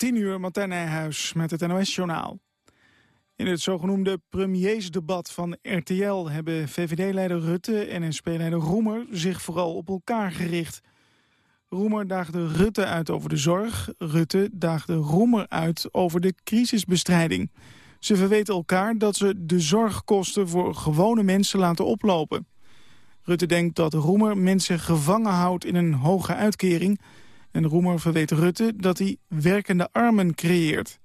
10 uur, Martijn Nijhuis met het NOS-journaal. In het zogenoemde premiersdebat van RTL hebben VVD-leider Rutte en SP-leider Roemer zich vooral op elkaar gericht. Roemer daagde Rutte uit over de zorg, Rutte daagde Roemer uit over de crisisbestrijding. Ze verweten elkaar dat ze de zorgkosten voor gewone mensen laten oplopen. Rutte denkt dat Roemer mensen gevangen houdt in een hoge uitkering... en Roemer verweet Rutte dat hij werkende armen creëert.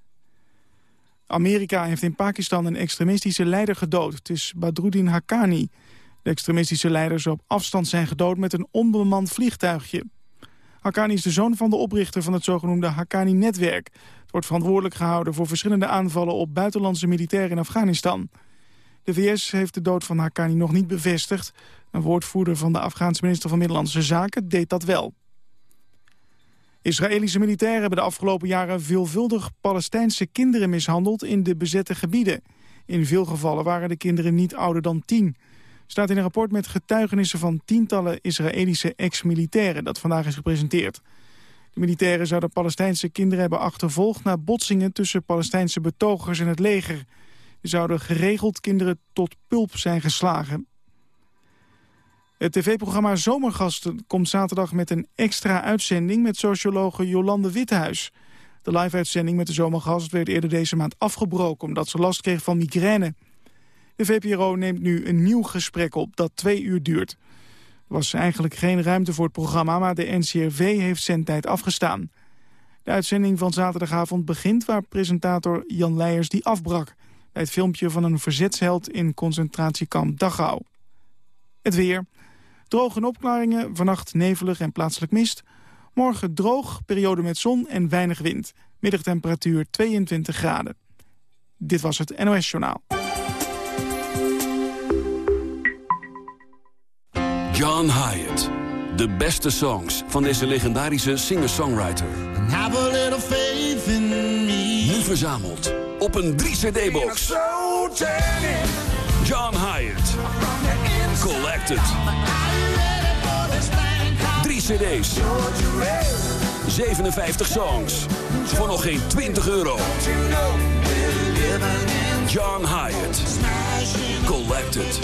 Amerika heeft in Pakistan een extremistische leider gedood. Het is Badruddin Haqqani. De extremistische leider zou op afstand zijn gedood met een onbemand vliegtuigje. Haqqani is de zoon van de oprichter van het zogenoemde Haqqani-netwerk. Het wordt verantwoordelijk gehouden voor verschillende aanvallen op buitenlandse militairen in Afghanistan. De VS heeft de dood van Haqqani nog niet bevestigd. Een woordvoerder van de Afghaanse minister van Middellandse Zaken deed dat wel. Israëlische militairen hebben de afgelopen jaren veelvuldig Palestijnse kinderen mishandeld in de bezette gebieden. In veel gevallen waren de kinderen niet ouder dan tien. Staat in een rapport met getuigenissen van tientallen Israëlische ex-militairen dat vandaag is gepresenteerd. De militairen zouden Palestijnse kinderen hebben achtervolgd na botsingen tussen Palestijnse betogers en het leger. Die zouden geregeld kinderen tot pulp zijn geslagen. Het tv-programma Zomergasten komt zaterdag met een extra uitzending... met sociologe Jolande Withuis. De live-uitzending met de Zomergast werd eerder deze maand afgebroken... omdat ze last kreeg van migraine. De VPRO neemt nu een nieuw gesprek op dat twee uur duurt. Er was eigenlijk geen ruimte voor het programma... maar de NCRV heeft zendtijd afgestaan. De uitzending van zaterdagavond begint waar presentator Jan Leijers die afbrak... bij het filmpje van een verzetsheld in concentratiekamp Dachau. Het weer... Droge opklaringen, vannacht nevelig en plaatselijk mist. Morgen droog, periode met zon en weinig wind. Middagtemperatuur 22 graden. Dit was het NOS Journaal. John Hyatt. De beste songs van deze legendarische singer-songwriter. Nu verzameld op een 3-cd-box. John Hyatt. Collected. Cd's. 57 songs. Voor nog geen 20 euro. John Hyatt. Collected.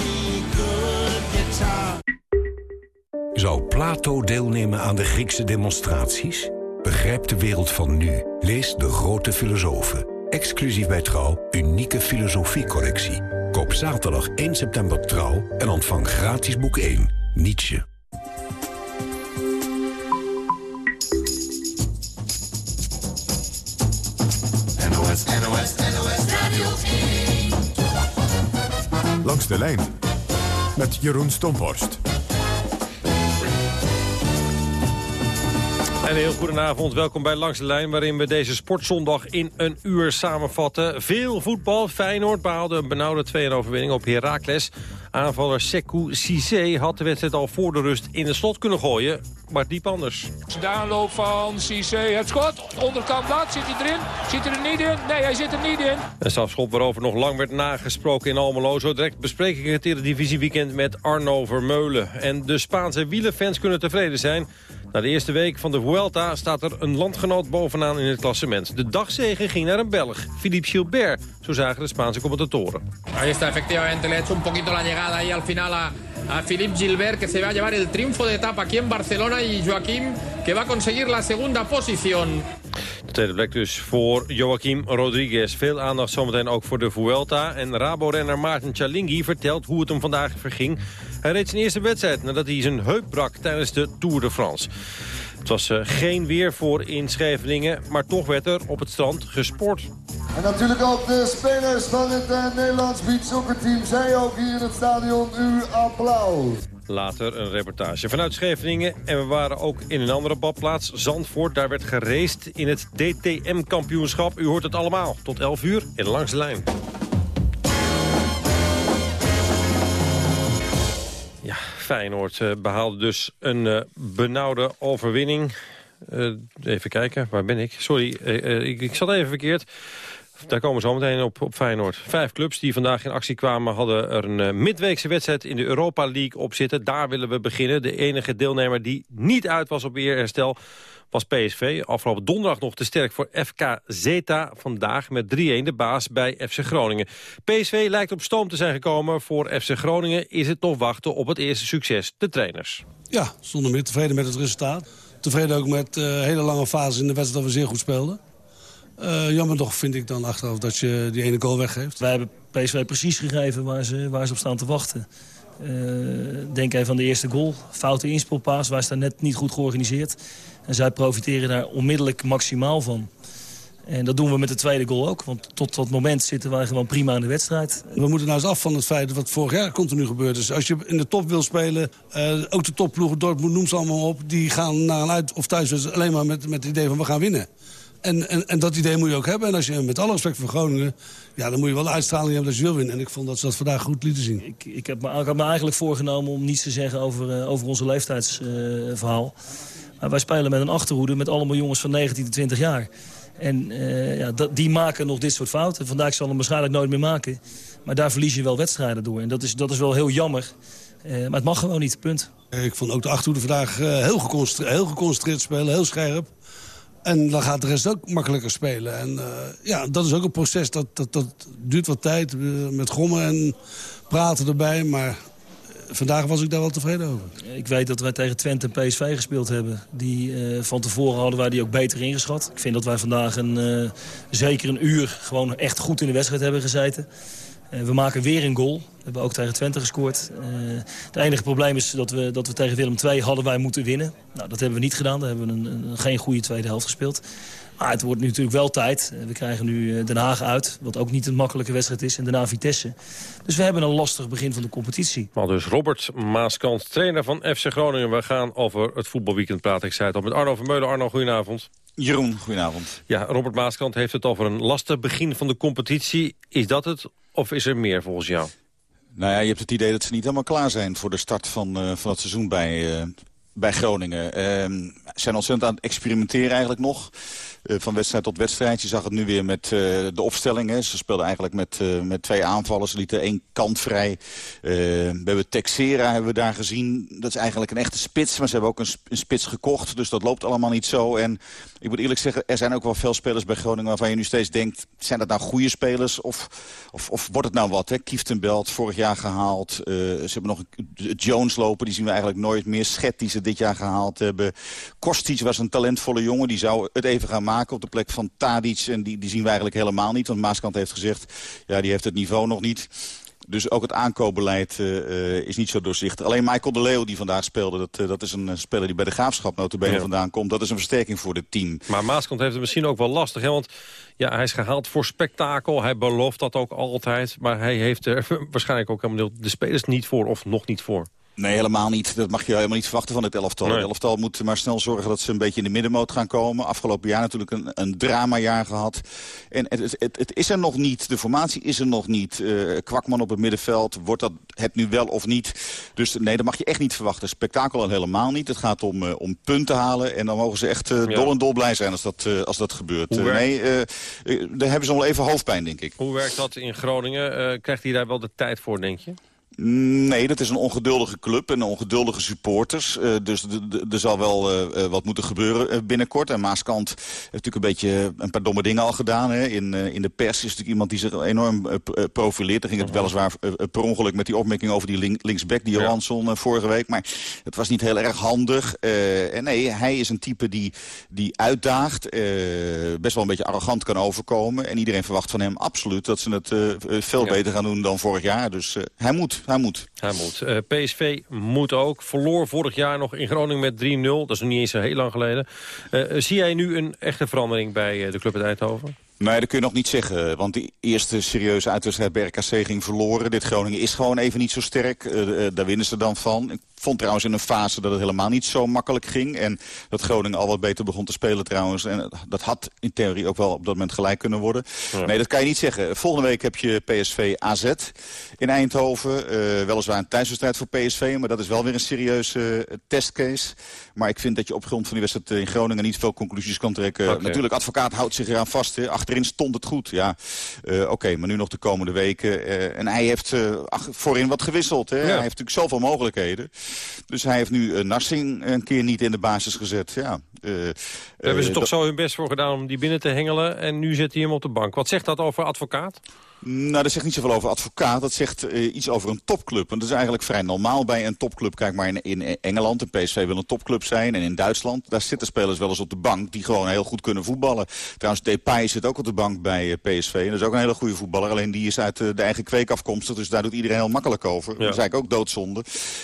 Zou Plato deelnemen aan de Griekse demonstraties? Begrijp de wereld van nu. Lees De Grote Filosofen. Exclusief bij Trouw, unieke filosofiecollectie. Koop zaterdag 1 september Trouw en ontvang gratis boek 1, Nietzsche. NOS, NOS, NOS Radio 1. Langs de lijn met Jeroen Stomphorst. Een heel goedenavond, welkom bij Langs de Lijn... waarin we deze sportzondag in een uur samenvatten. Veel voetbal, Feyenoord behaalde een benauwde 2 overwinning op Heracles. Aanvaller Sekou Cissé had de wedstrijd al voor de rust in de slot kunnen gooien... maar diep anders. De aanloop van Cissé, het schot, onderkant dat, zit hij erin? Zit er niet in? Nee, hij zit er niet in. Een strafschop waarover nog lang werd nagesproken in Almelo. Zo direct bespreek ik het Eredivisie-weekend met Arno Vermeulen. En de Spaanse wielenfans kunnen tevreden zijn... Na de eerste week van de Vuelta staat er een landgenoot bovenaan in het klassement. De dagzegen ging naar een Belg, Philippe Gilbert, zo zagen de Spaanse commentatoren. Ahí está, efectivamente, le hecho un poquito la llegada ahí al final a, a Philippe Gilbert, que se va a llevar el triunfo de etapa aquí en Barcelona, y Joaquim, que va a conseguir la segunda posición. De tweede plek dus voor Joaquim Rodriguez. Veel aandacht zometeen ook voor de Vuelta. En Rabo-renner Maarten Chalingi vertelt hoe het hem vandaag verging. Hij reed zijn eerste wedstrijd nadat hij zijn heup brak tijdens de Tour de France. Het was uh, geen weer voor inschrijvingen, maar toch werd er op het strand gesport. En natuurlijk ook de spelers van het uh, Nederlands beachsoccerteam. Zij ook hier in het stadion. Uw applaus. Later een reportage vanuit Scheveningen. En we waren ook in een andere badplaats, Zandvoort. Daar werd geraced in het DTM-kampioenschap. U hoort het allemaal. Tot 11 uur in Langs de Lijn. Ja, Feyenoord uh, behaalde dus een uh, benauwde overwinning. Uh, even kijken, waar ben ik? Sorry, ik, ik zat even verkeerd. Daar komen we zo meteen op, op Feyenoord. Vijf clubs die vandaag in actie kwamen... hadden er een midweekse wedstrijd in de Europa League op zitten. Daar willen we beginnen. De enige deelnemer die niet uit was op eerherstel was PSV afgelopen donderdag nog te sterk voor FK Zeta. Vandaag met 3-1 de baas bij FC Groningen. PSV lijkt op stoom te zijn gekomen. Voor FC Groningen is het nog wachten op het eerste succes, de trainers. Ja, zonder meer tevreden met het resultaat. Tevreden ook met uh, hele lange fases in de wedstrijd dat we zeer goed speelden. Uh, jammer toch vind ik dan achteraf dat je die ene goal weggeeft. Wij hebben PSV precies gegeven waar ze, waar ze op staan te wachten. Uh, denk even aan de eerste goal. Foute inspeelpaas, wij staan net niet goed georganiseerd. En zij profiteren daar onmiddellijk maximaal van. En dat doen we met de tweede goal ook. Want tot dat moment zitten wij gewoon prima in de wedstrijd. We moeten nou eens af van het feit wat vorig jaar continu gebeurd is. Als je in de top wil spelen, uh, ook de topploegen, Dortmund noem ze allemaal op... die gaan naar een uit- of thuiswedstrijd alleen maar met, met het idee van we gaan winnen. En, en, en, dat idee moet je ook hebben. En als je met alle respect voor Groningen... Ja, dan moet je wel de uitstraling hebben dat je wil winnen. En ik vond dat ze dat vandaag goed lieten zien. Ik, ik, heb, me, ik me eigenlijk voorgenomen om niets te zeggen over, uh, over onze leeftijdsverhaal. Maar wij spelen met een achterhoede met allemaal jongens van 19 tot 20 jaar. En uh, ja, dat, die maken nog dit soort fouten. Vandaag zal hem waarschijnlijk nooit meer maken. Maar daar verlies je wel wedstrijden door. En dat is, dat is wel heel jammer. maar het mag gewoon niet, punt. Ik vond ook de achterhoede vandaag heel geconcentreerd, heel geconcentreerd spelen, heel scherp. En dan gaat de rest ook makkelijker spelen. En uh, ja, dat is ook een proces, dat, dat, dat duurt wat tijd. Uh, met gommen en praten erbij, maar uh, vandaag was ik daar wel tevreden over. Ik weet dat wij tegen Twente en PSV gespeeld hebben. Die, van tevoren hadden wij die ook beter ingeschat. Ik vind dat wij vandaag een, zeker een uur gewoon echt goed in de wedstrijd hebben gezeten. Uh, we maken weer een goal. We hebben ook tegen Twente gescoord. Uh, het enige probleem is dat we, dat we tegen Willem II hadden wij moeten winnen. Nou, dat hebben we niet gedaan. Daar hebben we een, geen goede tweede helft gespeeld. Maar het wordt nu natuurlijk wel tijd. Uh, we krijgen nu Den Haag uit, wat ook niet een makkelijke wedstrijd is. En daarna Vitesse. Dus we hebben een lastig begin van de competitie. Maar dus Robert Maaskant, trainer van FC Groningen. We gaan over het voetbalweekend praten. Ik zei het al met Arno Vermeulen. Arno, goedenavond. Jeroen, goedenavond. Ja, Robert Maaskant heeft het over een lastig begin van de competitie. Is dat het of is er meer volgens jou? Nou ja, je hebt het idee dat ze niet helemaal klaar zijn voor de start van, uh, van het seizoen bij, uh, bij Groningen. Uh, zijn ontzettend aan het experimenteren eigenlijk nog. Uh, van wedstrijd tot wedstrijd. Je zag het nu weer met uh, de opstellingen. Ze speelden eigenlijk met, uh, met twee aanvallen. Ze lieten één kant vrij. we hebben Texera hebben we daar gezien. Dat is eigenlijk een echte spits. Maar ze hebben ook een, een, spits gekocht. Dus dat loopt allemaal niet zo. En ik moet eerlijk zeggen, er zijn ook wel veel spelers bij Groningen... waarvan je nu steeds denkt, zijn dat nou goede spelers? Of, of, of wordt het nou wat? Kieftenbelt, vorig jaar gehaald. ze hebben nog een, Jones lopen, die zien we eigenlijk nooit meer. Schet, die ze dit jaar gehaald hebben. Kostic was een talentvolle jongen. Die zou het even gaan maken op de plek van Tadic. En die, die zien we eigenlijk helemaal niet. Want Maaskant heeft gezegd, ja, die heeft het niveau nog niet. Dus ook het aankoopbeleid uh, is niet zo doorzichtig. Alleen Michael de Leeuw die vandaag speelde, dat, uh, dat is een speler die bij de Graafschap notabene ja. vandaan komt. Dat is een versterking voor het team. Maar Maaskant heeft het misschien ook wel lastig. Hè? Want ja, hij is gehaald voor spektakel. Hij belooft dat ook altijd. Maar hij heeft er waarschijnlijk ook helemaal de spelers niet voor of nog niet voor. Nee, helemaal niet. Dat mag je helemaal niet verwachten van het elftal. Nee. Het elftal moet maar snel zorgen dat ze een beetje in de middenmoot gaan komen. Afgelopen jaar natuurlijk een, een dramajaar gehad. En het, het, het, is er nog niet. De formatie is er nog niet. Uh, Kwakman op het middenveld. Wordt dat het nu wel of niet? Dus nee, dat mag je echt niet verwachten. Spektakel al helemaal niet. Het gaat om, uh, om punten halen. En dan mogen ze echt uh, ja. dol en dol blij zijn als dat, als dat gebeurt. nee, daar hebben ze nog even hoofdpijn, denk ik. Hoe werkt dat in Groningen? krijgt hij daar wel de tijd voor, denk je? Nee, dat is een ongeduldige club en ongeduldige supporters. Uh, dus er zal wel uh, wat moeten gebeuren binnenkort. En Maaskant heeft natuurlijk een beetje een paar domme dingen al gedaan. Hè. In, in de pers is natuurlijk iemand die zich enorm profileert. Dan ging het weliswaar per ongeluk met die opmerking over die link, linksback, die Johansson ja. vorige week. Maar het was niet heel erg handig. en nee, hij is een type die, die uitdaagt. best wel een beetje arrogant kan overkomen. En iedereen verwacht van hem absoluut dat ze het veel ja. beter gaan doen dan vorig jaar. Dus hij moet. Hij moet. Hij moet. Uh, PSV moet ook. Verloor vorig jaar nog in Groningen met 3-0. Dat is nog niet eens zo heel lang geleden. Uh, zie jij nu een echte verandering bij uh, de club uit Eindhoven? Nee, dat kun je nog niet zeggen. Want die eerste serieuze uitwedstrijd bij RKC ging verloren. Dit Groningen is gewoon even niet zo sterk. Uh, daar winnen ze dan van. Vond trouwens in een fase dat het helemaal niet zo makkelijk ging. En dat Groningen al wat beter begon te spelen trouwens. En dat had in theorie ook wel op dat moment gelijk kunnen worden. Ja. Nee, dat kan je niet zeggen. Volgende week heb je PSV AZ in Eindhoven. Uh, weliswaar een thuiswedstrijd voor PSV. Maar dat is wel weer een serieuze uh, testcase. Maar ik vind dat je op grond van die wedstrijd in Groningen niet veel conclusies kan trekken. Okay. Natuurlijk, advocaat houdt zich eraan vast. Hè. Achterin stond het goed. Ja, uh, oké, okay, maar nu nog de komende weken. en hij heeft voorin wat gewisseld. Hè. Ja. Hij heeft natuurlijk zoveel mogelijkheden. Dus hij heeft nu Narsing een keer niet in de basis gezet. Ja, Daar hebben ze toch zo hun best voor gedaan om die binnen te hengelen. En nu zet hij hem op de bank. Wat zegt dat over advocaat? Nou, dat zegt niet zoveel over advocaat. Dat zegt uh, iets over een topclub. En dat is eigenlijk vrij normaal bij een topclub. Kijk maar in, in Engeland, de PSV wil een topclub zijn. En in Duitsland, daar zitten spelers wel eens op de bank... die gewoon heel goed kunnen voetballen. Trouwens, Depay zit ook op de bank bij uh, PSV. En dat is ook een hele goede voetballer. Alleen die is uit uh, de eigen kweek afkomstig. Dus daar doet iedereen heel makkelijk over. Ja. Dat is eigenlijk ook doodzonde.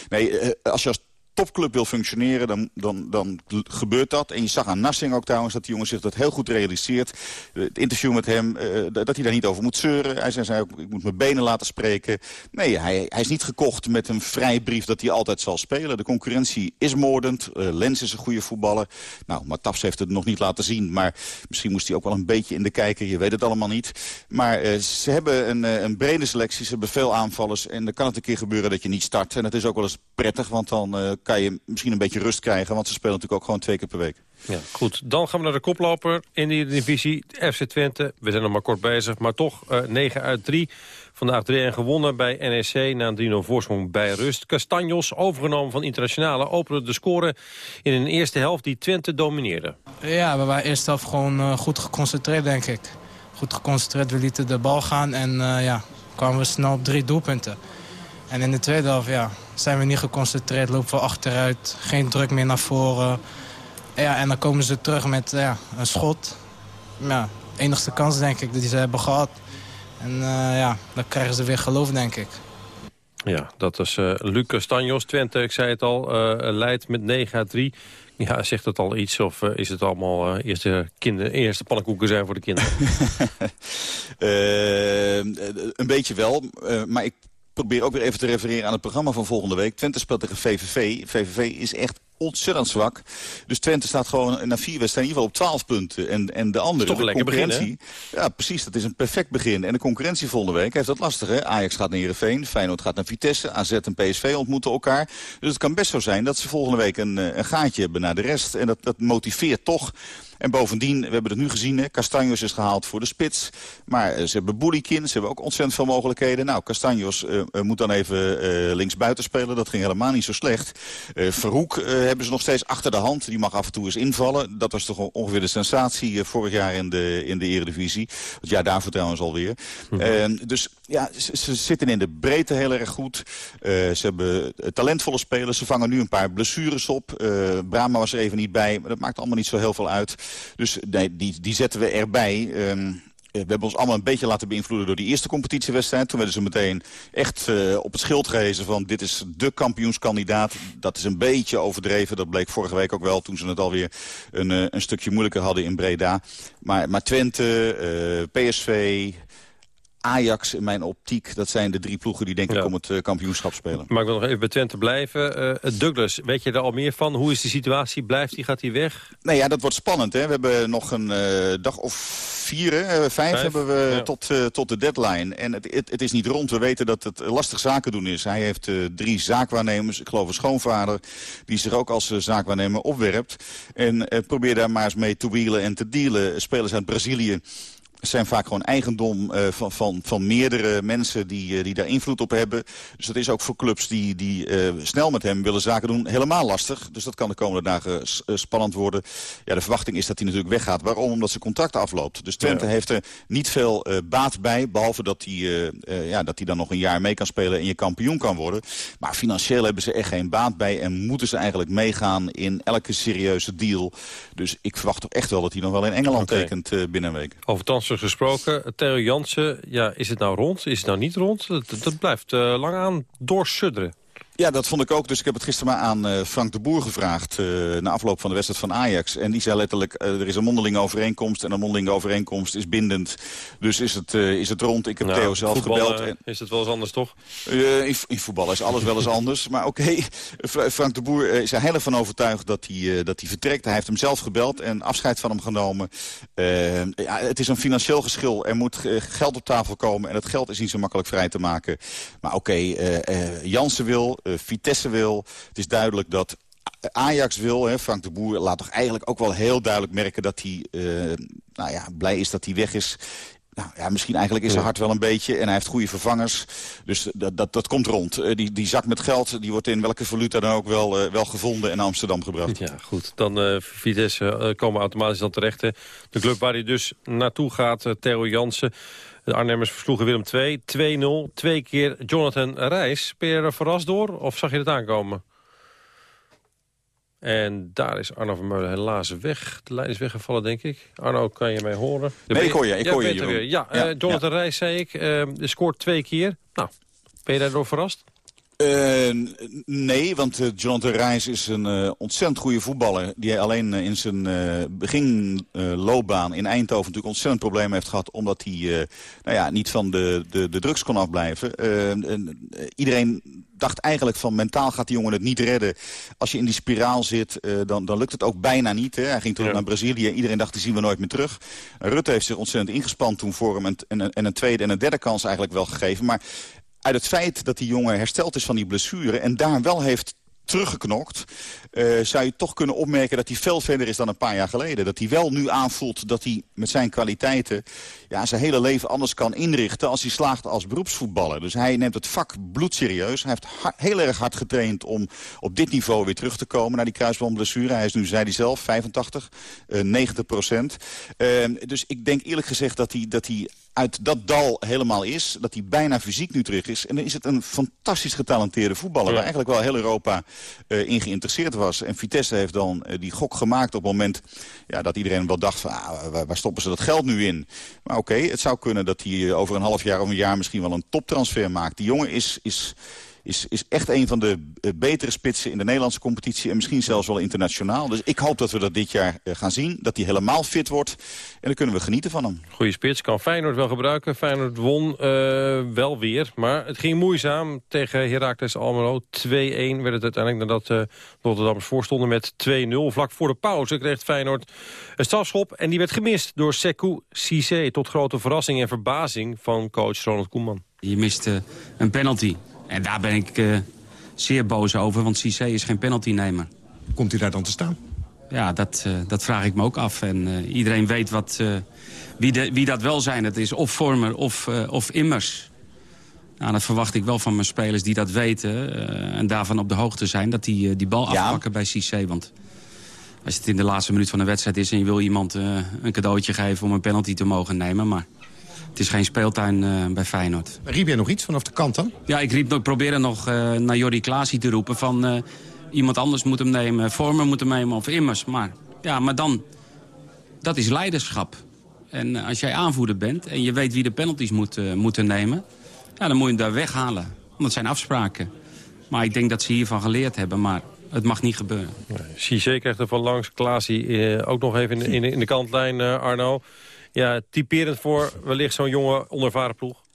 Nee, als je als topclub wil functioneren, dan, dan, dan gebeurt dat. En je zag aan Nassing ook trouwens dat die jongen zich dat heel goed realiseert. Het interview met hem, uh, dat hij daar niet over moet zeuren. Hij zei, zei ook, ik moet mijn benen laten spreken. Nee, hij, hij is niet gekocht met een vrijbrief dat hij altijd zal spelen. De concurrentie is moordend. Uh, Lens is een goede voetballer. Nou, Matafs heeft het nog niet laten zien. Maar misschien moest hij ook wel een beetje in de kijker. Je weet het allemaal niet. Maar ze hebben een, een brede selectie. Ze hebben veel aanvallers. En dan kan het een keer gebeuren dat je niet start. En dat is ook wel eens prettig, want dan kan je misschien een beetje rust krijgen. Want ze spelen natuurlijk ook gewoon twee keer per week. Ja, goed. Dan gaan we naar de koploper in die divisie. FC Twente. We zijn nog maar kort bezig, maar toch uh, 9 uit 3. Vandaag 3-1 gewonnen bij NEC na een 3-0 voorsprong bij rust. Castanjos, overgenomen van Internationale, opende de score in een eerste helft die Twente domineerde. Ja, we waren eerste helft gewoon uh, goed geconcentreerd, denk ik. Goed geconcentreerd, we lieten de bal gaan en uh, ja, kwamen we snel op drie doelpunten. En in de tweede helft ja, zijn we niet geconcentreerd, lopen we achteruit. Geen druk meer naar voren. Ja, en dan komen ze terug met ja, een schot. Ja, enigste kans denk ik die ze hebben gehad. En uh, ja, dan krijgen ze weer geloof denk ik. Ja, dat is uh, Lucas Stanjos. Twente, ik zei het al, uh, leidt met 9 uit 3. Ja, zegt het al iets of uh, is het allemaal uh, eerste, kinder, eerste pannenkoeken zijn voor de kinderen? uh, een beetje wel, maar ik probeer ook weer even te refereren aan het programma van volgende week. Twente speelt tegen VVV. VVV is echt ontzettend zwak. Dus Twente staat gewoon na vier wedstrijden in ieder geval op 12 punten. En, en de andere, Toch een de concurrentie... Begin, ja, precies. Dat is een perfect begin. En de concurrentie volgende week heeft dat lastig. Hè? Ajax gaat naar Heerenveen, Feyenoord gaat naar Vitesse, AZ en PSV ontmoeten elkaar. Dus het kan best zo zijn dat ze volgende week een, een gaatje hebben naar de rest. En dat, dat motiveert toch en bovendien, we hebben het nu gezien, hè, Castanjos is gehaald voor de spits. Maar uh, ze hebben Boulikin, ze hebben ook ontzettend veel mogelijkheden. Nou, Castanjos uh, moet dan even uh, linksbuiten spelen. Dat ging helemaal niet zo slecht. Uh, Verhoek hebben ze nog steeds achter de hand. Die mag af en toe eens invallen. Dat was toch ongeveer de sensatie vorig jaar in de, in de Eredivisie. Het jaar daarvoor trouwens alweer. Mm -hmm. dus ja, ze, ze, zitten in de breedte heel erg goed. ze hebben talentvolle spelers. Ze vangen nu een paar blessures op. Brahma was er even niet bij. Maar dat maakt allemaal niet zo heel veel uit. Dus nee, die, die zetten we erbij. Um, we hebben ons allemaal een beetje laten beïnvloeden door die eerste competitiewedstrijd. Toen werden ze meteen echt uh, op het schild gehezen van dit is de kampioenskandidaat. Dat is een beetje overdreven. Dat bleek vorige week ook wel toen ze het alweer een, uh, een stukje moeilijker hadden in Breda. Maar, maar Twente, uh, PSV, Ajax in mijn optiek, dat zijn de drie ploegen die denk ik ja. om het uh, kampioenschap spelen. Maar ik wil nog even bij Twente blijven. Uh, Douglas, weet je er al meer van? Hoe is de situatie? Blijft hij, gaat hij weg? Nee, ja, dat wordt spannend. Hè? We hebben nog een uh, dag of vier, vijf, vijf, hebben we ja. tot, tot de deadline. En het, het, het, is niet rond. We weten dat het lastig zaken doen is. Hij heeft drie zaakwaarnemers, ik geloof een schoonvader... die zich ook als zaakwaarnemer opwerpt. En probeer daar maar eens mee te wielen en te dealen. Spelers uit Brazilië zijn vaak gewoon eigendom uh, van, van, van meerdere mensen die, uh, die daar invloed op hebben. Dus dat is ook voor clubs die, die uh, snel met hem willen zaken doen helemaal lastig. Dus dat kan de komende dagen spannend worden. Ja, de verwachting is dat hij natuurlijk weggaat. Waarom? Omdat zijn contract afloopt. Dus Twente ja. heeft er niet veel baat bij. Behalve dat hij, ja, dat hij dan nog een jaar mee kan spelen en je kampioen kan worden. Maar financieel hebben ze echt geen baat bij. En moeten ze eigenlijk meegaan in elke serieuze deal. Dus ik verwacht toch echt wel dat hij nog wel in Engeland okay. tekent binnen een week. Gesproken. Theo Jansen, ja, is het nou rond? Is het nou niet rond? Dat, dat blijft uh, lang aan doorsudderen. Ja, dat vond ik ook. Dus ik heb het gisteren maar aan uh, Frank de Boer gevraagd... Uh, na afloop van de wedstrijd van Ajax. En die zei letterlijk, uh, er is een mondelinge overeenkomst... en een mondelinge overeenkomst is bindend. Dus is het, is het rond. Ik heb nou, Theo zelf gebeld. En... Is het wel eens anders, toch? In, in, voetbal is alles wel eens anders. Maar oké, okay, Frank de Boer is er heel erg van overtuigd dat hij, dat hij vertrekt. Hij heeft hem zelf gebeld en afscheid van hem genomen. ja, het is een financieel geschil. Er moet geld op tafel komen. En dat geld is niet zo makkelijk vrij te maken. Maar oké, okay, Jansen wil... Uh, Vitesse wil. Het is duidelijk dat Ajax wil. Hè. Frank de Boer laat toch eigenlijk ook wel heel duidelijk merken... dat hij uh, nou ja, blij is dat hij weg is. Nou ja, misschien eigenlijk is zijn hart wel een beetje. En hij heeft goede vervangers. Dus dat, dat, dat komt rond. Uh, die, die zak met geld die wordt in welke valuta dan ook wel, uh, wel gevonden en naar Amsterdam gebracht. Ja, goed. Dan uh, Vitesse komen automatisch dan terecht. De club waar hij dus naartoe gaat, Theo Jansen. De Arnhemmers versloegen Willem 2, 2-0. Twee keer Jonathan Reis. Ben je er verrast door of zag je het aankomen? En daar is Arno van Meulen helaas weg. De lijn is weggevallen, denk ik. Arno, kan je mij horen? Nee, ik hoor je. Ik ja, hoor je, weer. Ja, ja, uh, Jonathan ja. Reis, zei ik. Uh, scoort twee keer. Nou, ben je daardoor verrast? Uh, nee, want uh, Jonathan Reis is een uh, ontzettend goede voetballer... die hij alleen in zijn beginloopbaan in Eindhoven natuurlijk ontzettend problemen heeft gehad... omdat hij nou ja, niet van de, de, de drugs kon afblijven. iedereen dacht eigenlijk van mentaal gaat die jongen het niet redden. Als je in die spiraal zit, dan, dan lukt het ook bijna niet. Hè. Hij ging terug ja. naar Brazilië. Iedereen dacht, die zien we nooit meer terug. Rutte heeft zich ontzettend ingespand toen voor hem... en, en, en een tweede en een derde kans eigenlijk wel gegeven. Maar uit het feit dat die jongen hersteld is van die blessure... en daar wel heeft teruggeknokt... Uh, zou je toch kunnen opmerken dat hij veel verder is dan een paar jaar geleden. Dat hij wel nu aanvoelt dat hij met zijn kwaliteiten... Ja, zijn hele leven anders kan inrichten als hij slaagt als beroepsvoetballer. Dus hij neemt het vak bloedserieus. Hij heeft heel erg hard getraind om op dit niveau weer terug te komen... naar die kruisbandblessure. Hij is nu, zei hij zelf, 85, uh, 90 procent. Uh, dus ik denk eerlijk gezegd dat hij... Dat hij uit dat dal helemaal is. Dat hij bijna fysiek nu terug is. En dan is het een fantastisch getalenteerde voetballer... Ja. waar eigenlijk wel heel Europa uh, in geïnteresseerd was. En Vitesse heeft dan uh, die gok gemaakt op het moment... Ja, dat iedereen wel dacht van, ah, waar, stoppen ze dat geld nu in? Maar oké, okay, het zou kunnen dat hij over een half jaar of een jaar... misschien wel een toptransfer maakt. Die jongen is... is is, is echt een van de uh, betere spitsen in de Nederlandse competitie... en misschien zelfs wel internationaal. Dus ik hoop dat we dat dit jaar uh, gaan zien. Dat hij helemaal fit wordt. En dan kunnen we genieten van hem. Goeie spits, kan Feyenoord wel gebruiken. Feyenoord won uh, wel weer, maar het ging moeizaam tegen Heracles Almelo. 2-1 werd het uiteindelijk nadat uh, Rotterdammers voorstonden met 2-0. Vlak voor de pauze kreeg Feyenoord een strafschop... en die werd gemist door Sekou Cissé... tot grote verrassing en verbazing van coach Ronald Koeman. Je miste een penalty. En daar ben ik uh, zeer boos over, want Cissé is geen penaltynemer. Komt hij daar dan te staan? Ja, dat, uh, dat vraag ik me ook af. En uh, iedereen weet wat, wie, de, wie dat wel zijn. Het is of Vormer of, of Immers. Nou, dat verwacht ik wel van mijn spelers die dat weten... en daarvan op de hoogte zijn, dat die die bal ja. afpakken bij Cissé. Want als het in de laatste minuut van de wedstrijd is... en je wil iemand een cadeautje geven om een penalty te mogen nemen... maar het is geen speeltuin uh, bij Feyenoord. Riep jij nog iets vanaf de kant dan? Ja, ik riep, ik probeerde nog uh, naar Jordi Klaasie te roepen van... Uh, iemand anders moet hem nemen, Vormer moet hem nemen of Immers. Maar, ja, maar dan, dat is leiderschap. En als jij aanvoerder bent en je weet wie de penalties moet, moeten nemen... Ja, dan moet je hem daar weghalen. Want dat zijn afspraken. Maar ik denk dat ze hiervan geleerd hebben, maar het mag niet gebeuren. Cissé krijgt er van langs, Klaasie ook nog even in, in, in de kantlijn, Arno ja, typerend voor wellicht zo'n jonge onervaren ploeg?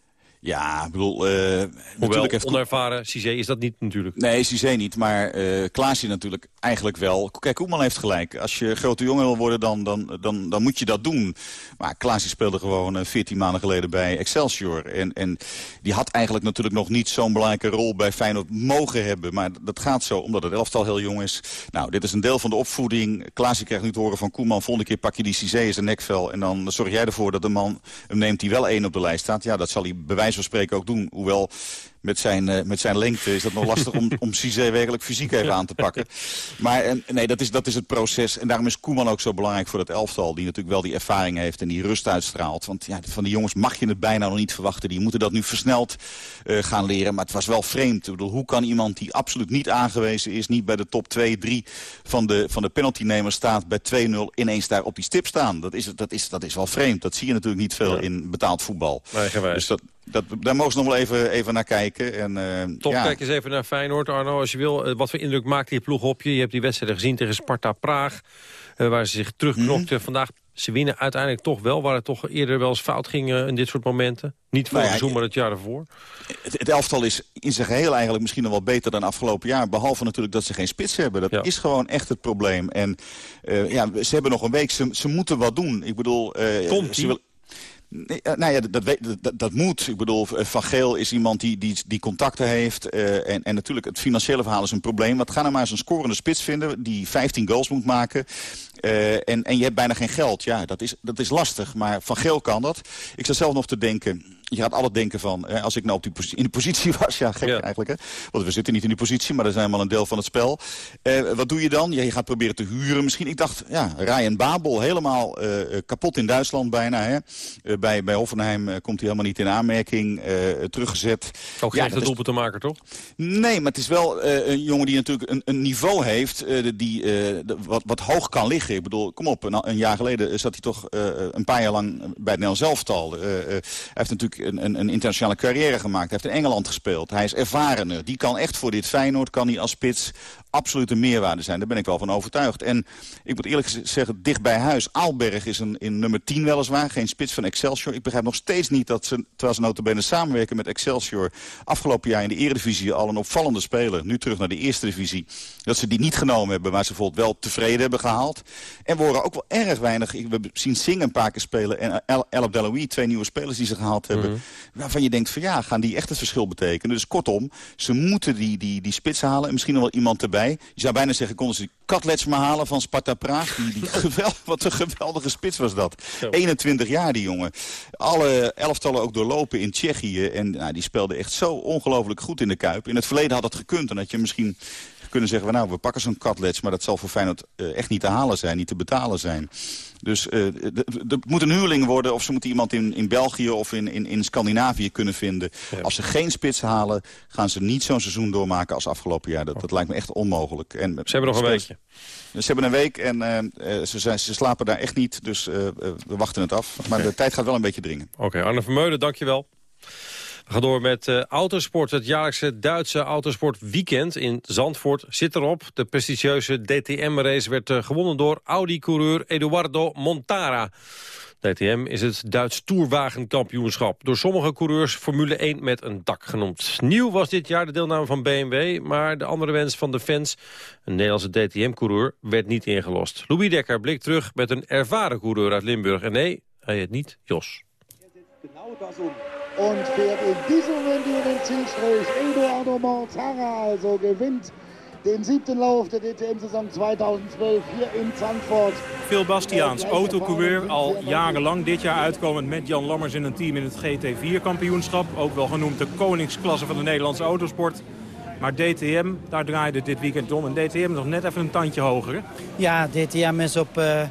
Ja, ik bedoel... Uh, Hoewel, natuurlijk heeft onervaren, Cizé is dat niet natuurlijk. Nee, Cizé niet, maar uh, Klaasje natuurlijk eigenlijk wel. Kijk, Koeman heeft gelijk. Als je grote jongen wil worden, dan, dan, dan, dan moet je dat doen. Maar Klaasje speelde gewoon uh, 14 maanden geleden bij Excelsior. En, en die had eigenlijk natuurlijk nog niet zo'n belangrijke rol bij Feyenoord mogen hebben. Maar dat gaat zo, omdat het elftal heel jong is. Nou, dit is een deel van de opvoeding. Klaasje krijgt nu te horen van Koeman, volgende keer pak je die Cizé in zijn nekvel. En dan zorg jij ervoor dat de man hem neemt die wel één op de lijst staat. Ja, dat zal hij bewijzen wijze van spreken ook doen. Hoewel met zijn, uh, met zijn lengte is dat nog lastig om, om Cizé werkelijk fysiek even aan te pakken. Maar en, nee, dat is, dat is het proces. En daarom is Koeman ook zo belangrijk voor het elftal. Die natuurlijk wel die ervaring heeft en die rust uitstraalt. Want ja, van die jongens mag je het bijna nog niet verwachten. Die moeten dat nu versneld uh, gaan leren. Maar het was wel vreemd. Ik bedoel, hoe kan iemand die absoluut niet aangewezen is... niet bij de top 2, 3 van de, van de penaltynemers staat... bij 2-0 ineens daar op die stip staan? Dat is, dat, is, dat is wel vreemd. Dat zie je natuurlijk niet veel ja. in betaald voetbal. Nee, dus dat, dat, daar mogen ze nog wel even, even naar kijken. En, uh, Top, ja. kijk eens even naar Feyenoord, Arno, als je wil. Uh, wat voor indruk maakt die ploeg op je? Je hebt die wedstrijden gezien tegen Sparta Praag, uh, waar ze zich terugknokten. Mm -hmm. Vandaag, ze winnen uiteindelijk toch wel, waar het toch eerder wel eens fout ging in dit soort momenten. Niet voor nou ja, maar het jaar ervoor. Het, het, elftal is in zijn geheel eigenlijk misschien nog wel beter dan afgelopen jaar. Behalve natuurlijk dat ze geen spits hebben. Dat ja. is gewoon echt het probleem. En ja, ze hebben nog een week, ze, ze moeten wat doen. Ik bedoel... Komt ze wil, Nee, eh, nou ja, dat, dat, moet. Ik bedoel, eh, Van Geel is iemand die, die, die contacten heeft. eh, en, en natuurlijk, het financiële verhaal is een probleem. Want ga nou maar eens een scorende spits vinden die 15 goals moet maken. En, en je hebt bijna geen geld. Ja, dat is, dat is lastig. Maar Van Geel kan dat. Ik zat zelf nog te denken... Je gaat altijd denken van, eh, als ik nou op die in de positie was... Ja, gek eigenlijk, hè. Want we zitten niet in die positie, maar dat is helemaal een deel van het spel. Eh, wat doe je dan? Ja, je gaat proberen te huren misschien. Ik dacht, ja, Ryan Babel, helemaal eh, eh, kapot in Duitsland bijna. Hè. Eh, bij, bij Hoffenheim komt hij helemaal niet in aanmerking. eh, teruggezet. Ook Ja, geen is- doelpunt te maken, toch? Nee, maar het is wel eh, een jongen die natuurlijk een, een niveau heeft eh, die eh, wat, wat hoog kan liggen. Ik bedoel, kom op, een, een jaar geleden zat hij toch eh, een paar jaar lang bij het Nederlands elftal. Eh, eh, hij heeft natuurlijk een, een, een internationale carrière gemaakt. Hij heeft in Engeland gespeeld. Hij is ervarener. Die kan echt voor dit Feyenoord, kan hij als spits absoluut een meerwaarde zijn. Daar ben ik wel van overtuigd. En ik moet eerlijk zeggen, dicht bij huis. Aalberg is een, in nummer 10 weliswaar, geen spits van Excelsior. Ik begrijp nog steeds niet dat ze, terwijl ze notabene samenwerken met Excelsior... afgelopen jaar in de Eredivisie al een opvallende speler... nu terug naar de Eerste Divisie, dat ze die niet genomen hebben... maar ze bijvoorbeeld wel tevreden hebben gehaald. En we horen ook wel erg weinig... We zien Singh een paar keer spelen en El, El Abdeloui, twee nieuwe spelers die ze gehaald hebben... waarvan je denkt van ja, gaan die echt het verschil betekenen? Dus kortom, ze moeten die, die, die spits halen en misschien nog wel iemand erbij. Je zou bijna zeggen, konden ze Katlets maar halen van Sparta Praag. Die, die geweld, wat een geweldige spits was dat. 21 jaar die jongen. Alle elftallen ook doorlopen in Tsjechië. En nou, die speelde echt zo ongelooflijk goed in de Kuip. In het verleden had het gekund. En dat je misschien kunnen zeggen, we, nou, we pakken zo'n Katlets. Maar dat zal voor Feyenoord eh, echt niet te halen zijn, niet te betalen zijn. Dus eh, het moet een huurling worden of ze moeten iemand in, in België of in, in, in Scandinavië kunnen vinden. Als ze geen spits halen, gaan ze niet zo'n seizoen doormaken als afgelopen jaar. Dat, dat lijkt me echt onmogelijk. En, Ze hebben nog een weekje. Ze hebben een week en eh, eh, ze, zijn, ze slapen daar echt niet. Dus eh, eh, we wachten het af. Maar de tijd gaat wel een beetje dringen. Oké, Arne Vermeulen, dankjewel. We gaan door met eh, autosport. Het jaarlijkse Duitse autosportweekend in Zandvoort zit erop. De prestigieuze DTM-race werd eh, gewonnen door Audi-coureur Eduardo Montara. DTM is het Duits toerwagenkampioenschap. Door sommige coureurs Formule 1 met een dak genoemd. Nieuw was dit jaar de deelname van BMW, maar de andere wens van de fans, een Nederlandse DTM-coureur, werd niet ingelost. Louis Dekker blikt terug met een ervaren coureur uit Limburg. En nee, hij heet niet Jos. Genau das um. Und fährt in diesem Moment über den Zielstrich. Eduardo Mortara also gewinnt den siebten Lauf der DTM-Saison 2012 hier in Zandvoort. Phil Bastiaans, autocoureur, al jarenlang dit jaar uitkomend met Jan Lammers in een team in het GT4-kampioenschap. Ook wel genoemd de koningsklasse van de Nederlandse autosport. Maar DTM, daar draaide dit weekend om. En DTM nog net even een tandje hoger. hè? Ja, DTM is op eh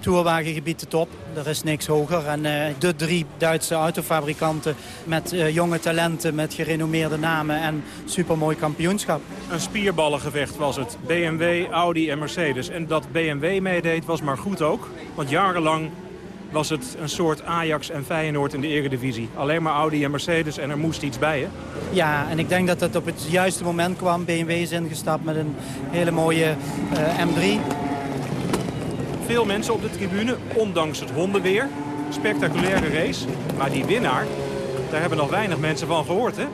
tourwagengebied de top. Er is niks hoger. En eh, de drie Duitse autofabrikanten met eh, jonge talenten, met gerenommeerde namen en supermooi kampioenschap. Een spierballengevecht was het. BMW, Audi en Mercedes. En dat BMW meedeed was maar goed ook. Want jarenlang was het een soort Ajax en Feyenoord in de eredivisie. Alleen maar Audi en Mercedes en er moest iets bij, hè? Ja, en ik denk dat het op het juiste moment kwam. BMW is ingestapt met een hele mooie eh, M3. Veel mensen op de tribune, ondanks het hondenweer. Spectaculaire race. Maar die winnaar, daar hebben nog weinig mensen van gehoord, hè?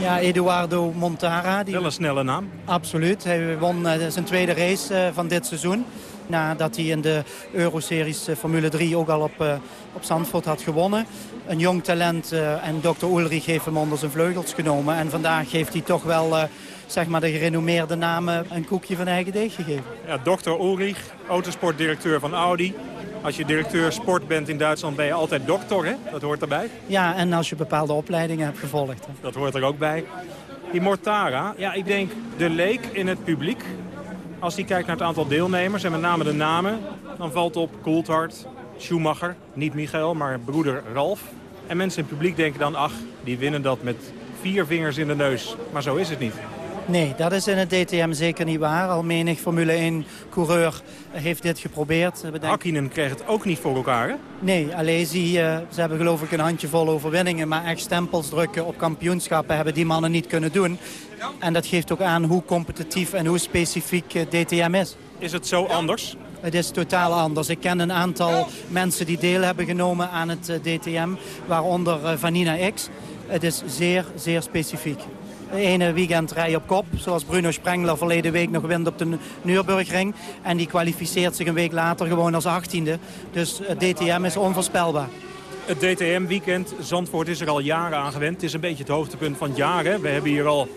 Ja, Eduardo Montara. Die... Wel een snelle naam. Absoluut. Hij won eh, zijn tweede race eh, van dit seizoen. Nadat hij in de Euroseries eh, Formule 3 ook al op, op Zandvoort had gewonnen. Een jong talent en Dr. Ulrich heeft hem onder zijn vleugels genomen. En vandaag heeft hij toch wel zeg maar de gerenommeerde namen een koekje van eigen deeg gegeven. Ja, Dr. Ulrich, autosportdirecteur van Audi. Als je directeur sport bent in Duitsland ben je altijd dokter, hè? Dat hoort erbij. Ja, en als je bepaalde opleidingen hebt gevolgd. hè. Dat hoort er ook bij. Die Mortara, ja, ik denk de leek in het publiek. Als die kijkt naar het aantal deelnemers en met name de namen... dan valt op Coulthard, Schumacher, niet Michael, maar broeder Ralf. En mensen in het publiek denken dan, ach, die winnen dat met vier vingers in de neus. Maar zo is het niet. Nee, dat is in het DTM zeker niet waar. Al menig Formule 1-coureur heeft dit geprobeerd. We denken- Hakkinen kreeg het ook niet voor elkaar, hè? Nee, Alesi, ze hebben geloof ik een handjevol overwinningen... maar echt stempels drukken op kampioenschappen hebben die mannen niet kunnen doen. En dat geeft ook aan hoe competitief en hoe specifiek eh, DTM is. Is het zo anders? Het is totaal anders. Ik ken een aantal mensen die deel hebben genomen aan het eh, DTM, waaronder eh, Vanina X. Het is zeer, zeer specifiek. Ene weekend rij op kop, zoals Bruno Sprengler verleden week nog wint op de Nürburgring. En die kwalificeert zich een week later gewoon als achttiende. Dus het DTM is onvoorspelbaar. Het DTM-weekend, Zandvoort is er al jaren aan gewend. Het is een beetje het hoogtepunt van het? We hebben hier al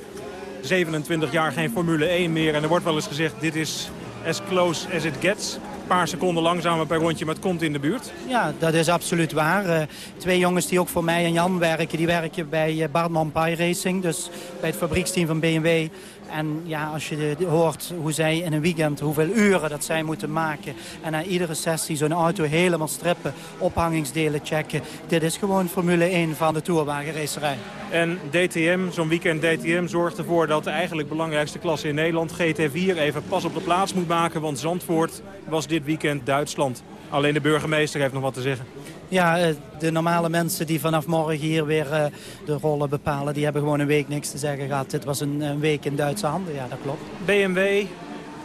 27 jaar geen Formule 1 meer. En er wordt wel eens gezegd, dit is as close as it gets. Paar seconden langzamer per rondje, maar het komt in de buurt. Ja, dat is absoluut waar. Uh, twee jongens die ook voor mij en Jan werken, die werken bij uh, Baartman Pie Racing. Dus bij het fabrieksteam van BMW. En ja, als je hoort hoe zij in een weekend, hoeveel uren dat zij moeten maken. En na iedere sessie zo'n auto helemaal strippen, ophangingsdelen checken. Dit is gewoon Formule 1 van de tourwagenracerij. En DTM, zo'n weekend DTM, zorgt ervoor dat de eigenlijk belangrijkste klasse in Nederland, GT4, even pas op de plaats moet maken. Want Zandvoort was dit weekend Duitsland. Alleen de burgemeester heeft nog wat te zeggen. Ja, eh, de normale mensen die vanaf morgen hier weer eh, de rollen bepalen... die hebben gewoon een week niks te zeggen gehad. Dit was een, week in Duitse handen, ja, dat klopt. BMW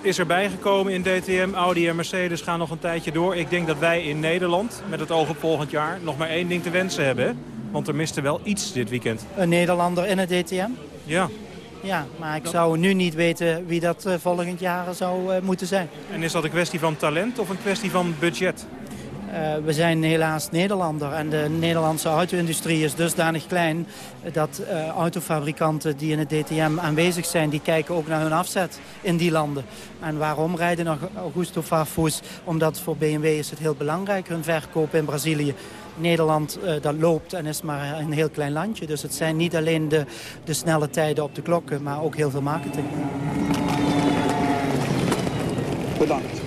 is erbij gekomen in DTM. Audi en Mercedes gaan nog een tijdje door. Ik denk dat wij in Nederland, met het oog op volgend jaar... nog maar één ding te wensen hebben. Want er miste wel iets dit weekend. Een Nederlander in het DTM? Ja. Ja, maar ik zou nu niet weten wie dat uh, volgend jaar zou moeten zijn. En is dat een kwestie van talent of een kwestie van budget? Uh, we zijn helaas Nederlander en de Nederlandse auto-industrie is dusdanig klein... dat uh, autofabrikanten die in het DTM aanwezig zijn... die kijken ook naar hun afzet in die landen. En waarom rijden Augusto Farfus? Omdat voor BMW is het heel belangrijk hun verkoop in Brazilië. Nederland uh, dat loopt en is maar een heel klein landje. Dus het zijn niet alleen de, de snelle tijden op de klokken, maar ook heel veel marketing. Bedankt.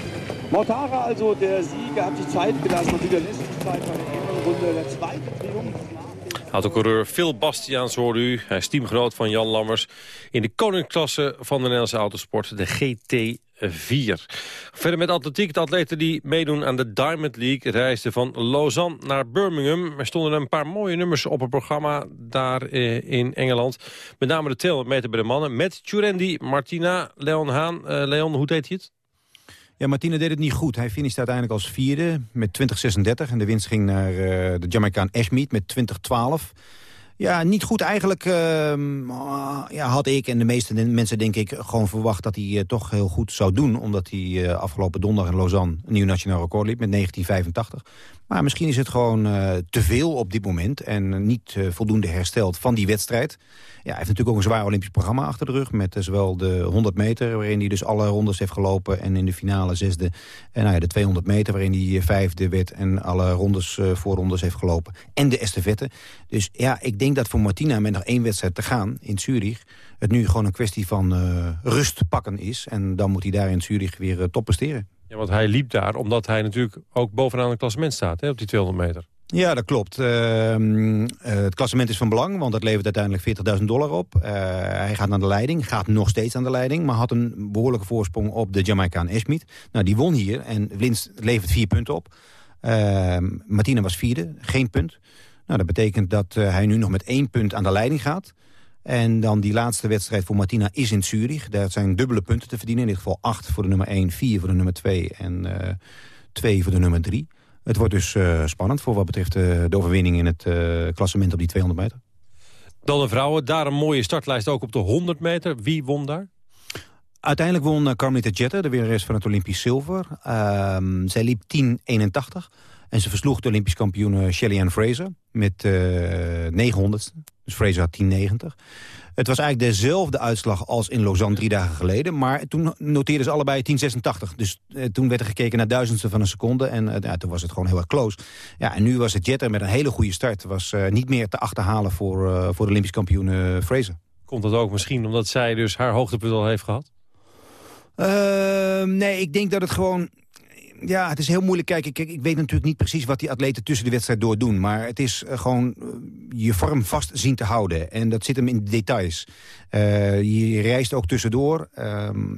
Mortara also der Sieger hat sich Zeit gelassen und wieder Zeit bei der Runde. Der zweite Triumph. Autocoureur Phil Bastiaans hoorde u. Hij is teamgenoot van Jan Lammers in de koningsklasse van de Nederlandse autosport, de GT4. Verder met atletiek. De atleten die meedoen aan de Diamond League reisden van Lausanne naar Birmingham. Er stonden een paar mooie nummers op het programma daar eh, in Engeland. Met name de 200 meter bij de mannen met Churendi, Martina, Leon Haan. Uh, Leon, hoe deed hij het? Ja, Martina deed het niet goed. Hij finishte uiteindelijk als vierde met 2036. En de winst ging naar uh, de Jamaicaan Ashmead met 2012. Ja, niet goed eigenlijk uh, ja, had ik en de meeste mensen denk ik gewoon verwacht dat hij uh, toch heel goed zou doen. Omdat hij uh, afgelopen donderdag in Lausanne een nieuw nationaal record liep met 1985. Maar misschien is het gewoon te veel op dit moment en niet voldoende hersteld van die wedstrijd. Ja, hij heeft natuurlijk ook een zwaar Olympisch programma achter de rug... met zowel de 100 meter, waarin hij dus alle rondes heeft gelopen... en in de finale zesde. En nou ja, de 200 meter, waarin hij vijfde werd... en alle rondes, voorrondes heeft gelopen. En de estafette. Dus ja, ik denk dat voor Martina met nog één wedstrijd te gaan in Zurich... het nu gewoon een kwestie van rust pakken is. En dan moet hij daar in Zurich weer top presteren. Ja, want hij liep daar omdat hij natuurlijk ook bovenaan het klassement staat... Hè, op die 200 meter. Ja, dat klopt. Uh, uh, het klassement is van belang, want het levert uiteindelijk 40.000 dollar op. Uh, hij gaat naar de leiding, gaat nog steeds aan de leiding... maar had een behoorlijke voorsprong op de Jamaicaan Esmith. Nou, die won hier en winst levert vier punten op. Martina was vierde, geen punt. Nou, dat betekent dat hij nu nog met één punt aan de leiding gaat. En dan die laatste wedstrijd voor Martina is in Zurich. Daar zijn dubbele punten te verdienen. In dit geval acht voor de nummer 1, vier voor de nummer 2 en twee voor de nummer 3. Het wordt dus uh, spannend voor wat betreft uh, de overwinning in het uh, klassement op die 200 meter. Dan de vrouwen, daar een mooie startlijst ook op de 100 meter. Wie won daar? Uiteindelijk won Carmelita Jeter, de winnares van het Olympisch zilver. Ehm, zij liep 10.81 en ze versloeg de Olympisch kampioen Shelly Ann Fraser met 900. Dus Fraser had 10.90. Het was eigenlijk dezelfde uitslag als in Lausanne drie dagen geleden. Maar toen noteerden ze allebei 1086. Dus eh, toen werd er gekeken naar duizendste van een seconde. En eh, ja, toen was het gewoon heel erg close. Ja, en nu was het Jetter met een hele goede start. was uh, niet meer te achterhalen voor, uh, voor de Olympisch kampioen uh, Fraser. Komt dat ook misschien omdat zij dus haar hoogtepunt al heeft gehad? Ehm, nee, ik denk dat het gewoon ja, het is heel moeilijk. Kijk, ik, ik weet natuurlijk niet precies wat die atleten tussen de wedstrijd door doen. Maar het is uh, gewoon uh, je vorm vast zien te houden. En dat zit hem in de details. Uh, je reist ook tussendoor.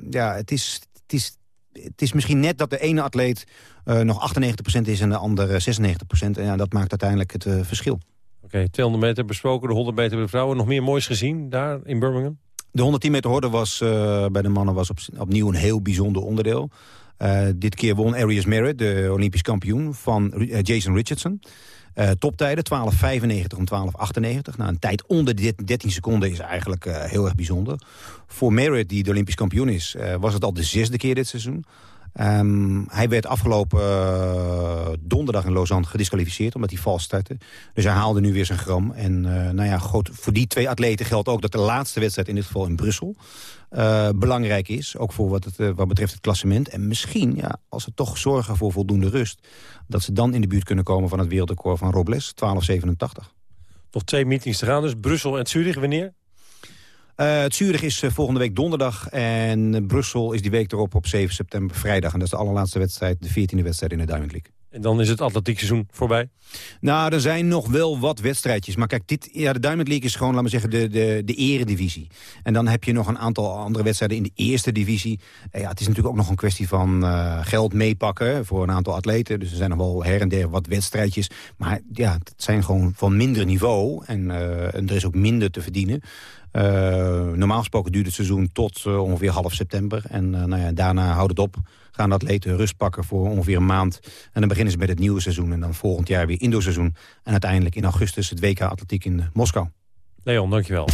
ja, het is, het, is, het is misschien net dat de ene atleet nog 98% is en de andere 96%. En ja, dat maakt uiteindelijk het verschil. Oké, okay, 200 meter besproken, de 100 meter bij de vrouwen. Nog meer moois gezien daar in Birmingham? De 110 meter horde was bij de mannen was op, opnieuw een heel bijzonder onderdeel. Uh, dit keer won Arias Merritt, de Olympisch kampioen, van uh, Jason Richardson. Uh, toptijden, 12.95 en 12.98. Nou, een tijd onder de 13 seconden is eigenlijk heel erg bijzonder. Voor Merritt, die de Olympisch kampioen is, was het al de zesde keer dit seizoen. Ehm, hij werd afgelopen uh, donderdag in Lausanne gedisqualificeerd... omdat hij vals startte. Dus hij haalde nu weer zijn gram. En uh, nou ja, goed, voor die twee atleten geldt ook dat de laatste wedstrijd... in dit geval in Brussel uh, belangrijk is. Ook voor wat, het, wat betreft het klassement. En misschien, ja, als ze toch zorgen voor voldoende rust... dat ze dan in de buurt kunnen komen van het wereldrecord van Robles, 1287. Nog twee meetings te gaan, dus Brussel en Zurich. Wanneer? Uh, het Zurich is uh, volgende week donderdag en Brussel is die week erop op 7 september vrijdag. En dat is de allerlaatste wedstrijd, de 14e wedstrijd in de Diamond League. En dan is het atletiek seizoen voorbij? Nou, er zijn nog wel wat wedstrijdjes. Maar kijk, dit, ja, de Diamond League is gewoon, laten we zeggen, de, de, de eredivisie. En dan heb je nog een aantal andere wedstrijden in de eerste divisie. Uh, ja, het is natuurlijk ook nog een kwestie van uh, geld meepakken voor een aantal atleten. Dus er zijn nog wel her en der wat wedstrijdjes. Maar ja, het zijn gewoon van minder niveau. En, uh, en er is ook minder te verdienen. Uh, normaal gesproken duurt het seizoen tot uh, ongeveer half september. En uh, nou ja, daarna houdt het op. Gaan de atleten rust pakken voor ongeveer een maand. En dan beginnen ze met het nieuwe seizoen. En dan volgend jaar weer indoorseizoen. En uiteindelijk in augustus het WK Atletiek in Moskou. Leon, dankjewel.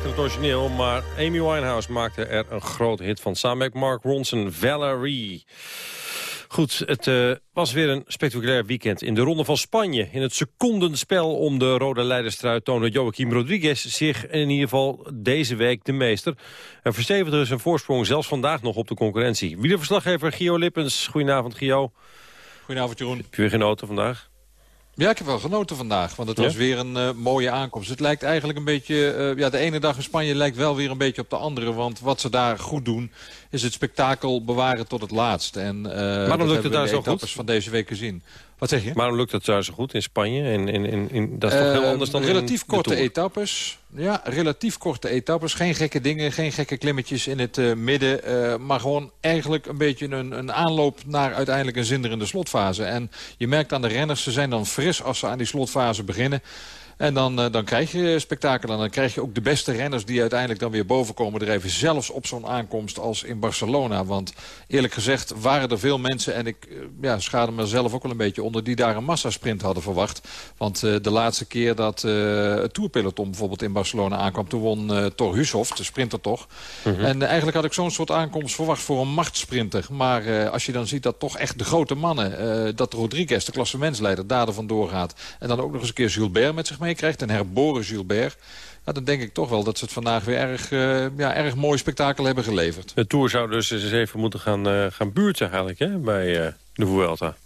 Maakten het origineel, maar Amy Winehouse maakte er een grote hit van. Samen met Mark Ronson, Valerie. Goed, het eh, was weer een spectaculair weekend in de Ronde van Spanje. In het secondenspel om de rode leiderstrui toonde Joaquim Rodriguez zich in ieder geval deze week de meester. En verstevigde zijn voorsprong zelfs vandaag nog op de concurrentie. Wielerverslaggever Gio Lippens. Goedenavond Gio. Goedenavond Jeroen. Heb je weer genoten vandaag? Ja, ik heb wel genoten vandaag, want het Ja? was weer een eh, mooie aankomst. Het lijkt eigenlijk een beetje... eh, ja, de ene dag in Spanje lijkt wel weer een beetje op de andere. Want wat ze daar goed doen, is het spektakel bewaren tot het laatst. En, eh, dat lukt het daar zo goed? van deze week gezien. Wat zeg je? Waarom lukt dat daar zo goed in Spanje? En, in, in, in, dat is toch heel Eh, anders dan relatief korte etappes. Ja, relatief korte etappes. Geen gekke dingen, geen gekke klimmetjes in het eh, midden. maar gewoon eigenlijk een beetje een, een aanloop naar uiteindelijk een zinderende slotfase. En je merkt aan de renners, ze zijn dan fris als ze aan die slotfase beginnen. En dan, eh, dan krijg je spektakel. En dan krijg je ook de beste renners die uiteindelijk dan weer boven komen drijven. Zelfs op zo'n aankomst als in Barcelona. Want eerlijk gezegd waren er veel mensen... en ik eh, ja, schade mezelf ook wel een beetje onder... die daar een massasprint hadden verwacht. Want eh, de laatste keer dat het tourpeloton bijvoorbeeld in Barcelona aankwam... toen won Thor Hushoff, de sprinter toch. Mhm. En eigenlijk had ik zo'n soort aankomst verwacht voor een machtsprinter. Maar als je dan ziet dat toch echt de grote mannen... dat Rodriguez, de klassementsleider, daar vandoor gaat... en dan ook nog eens een keer Gilbert met zich meekrijgt... een herboren Gilbert... Ja, dan denk ik toch wel dat ze het vandaag weer erg, eh, ja, erg mooi spektakel hebben geleverd. De Tour zou dus eens even moeten gaan, eh, gaan buurten eigenlijk, hè, bij eh, de Vuelta.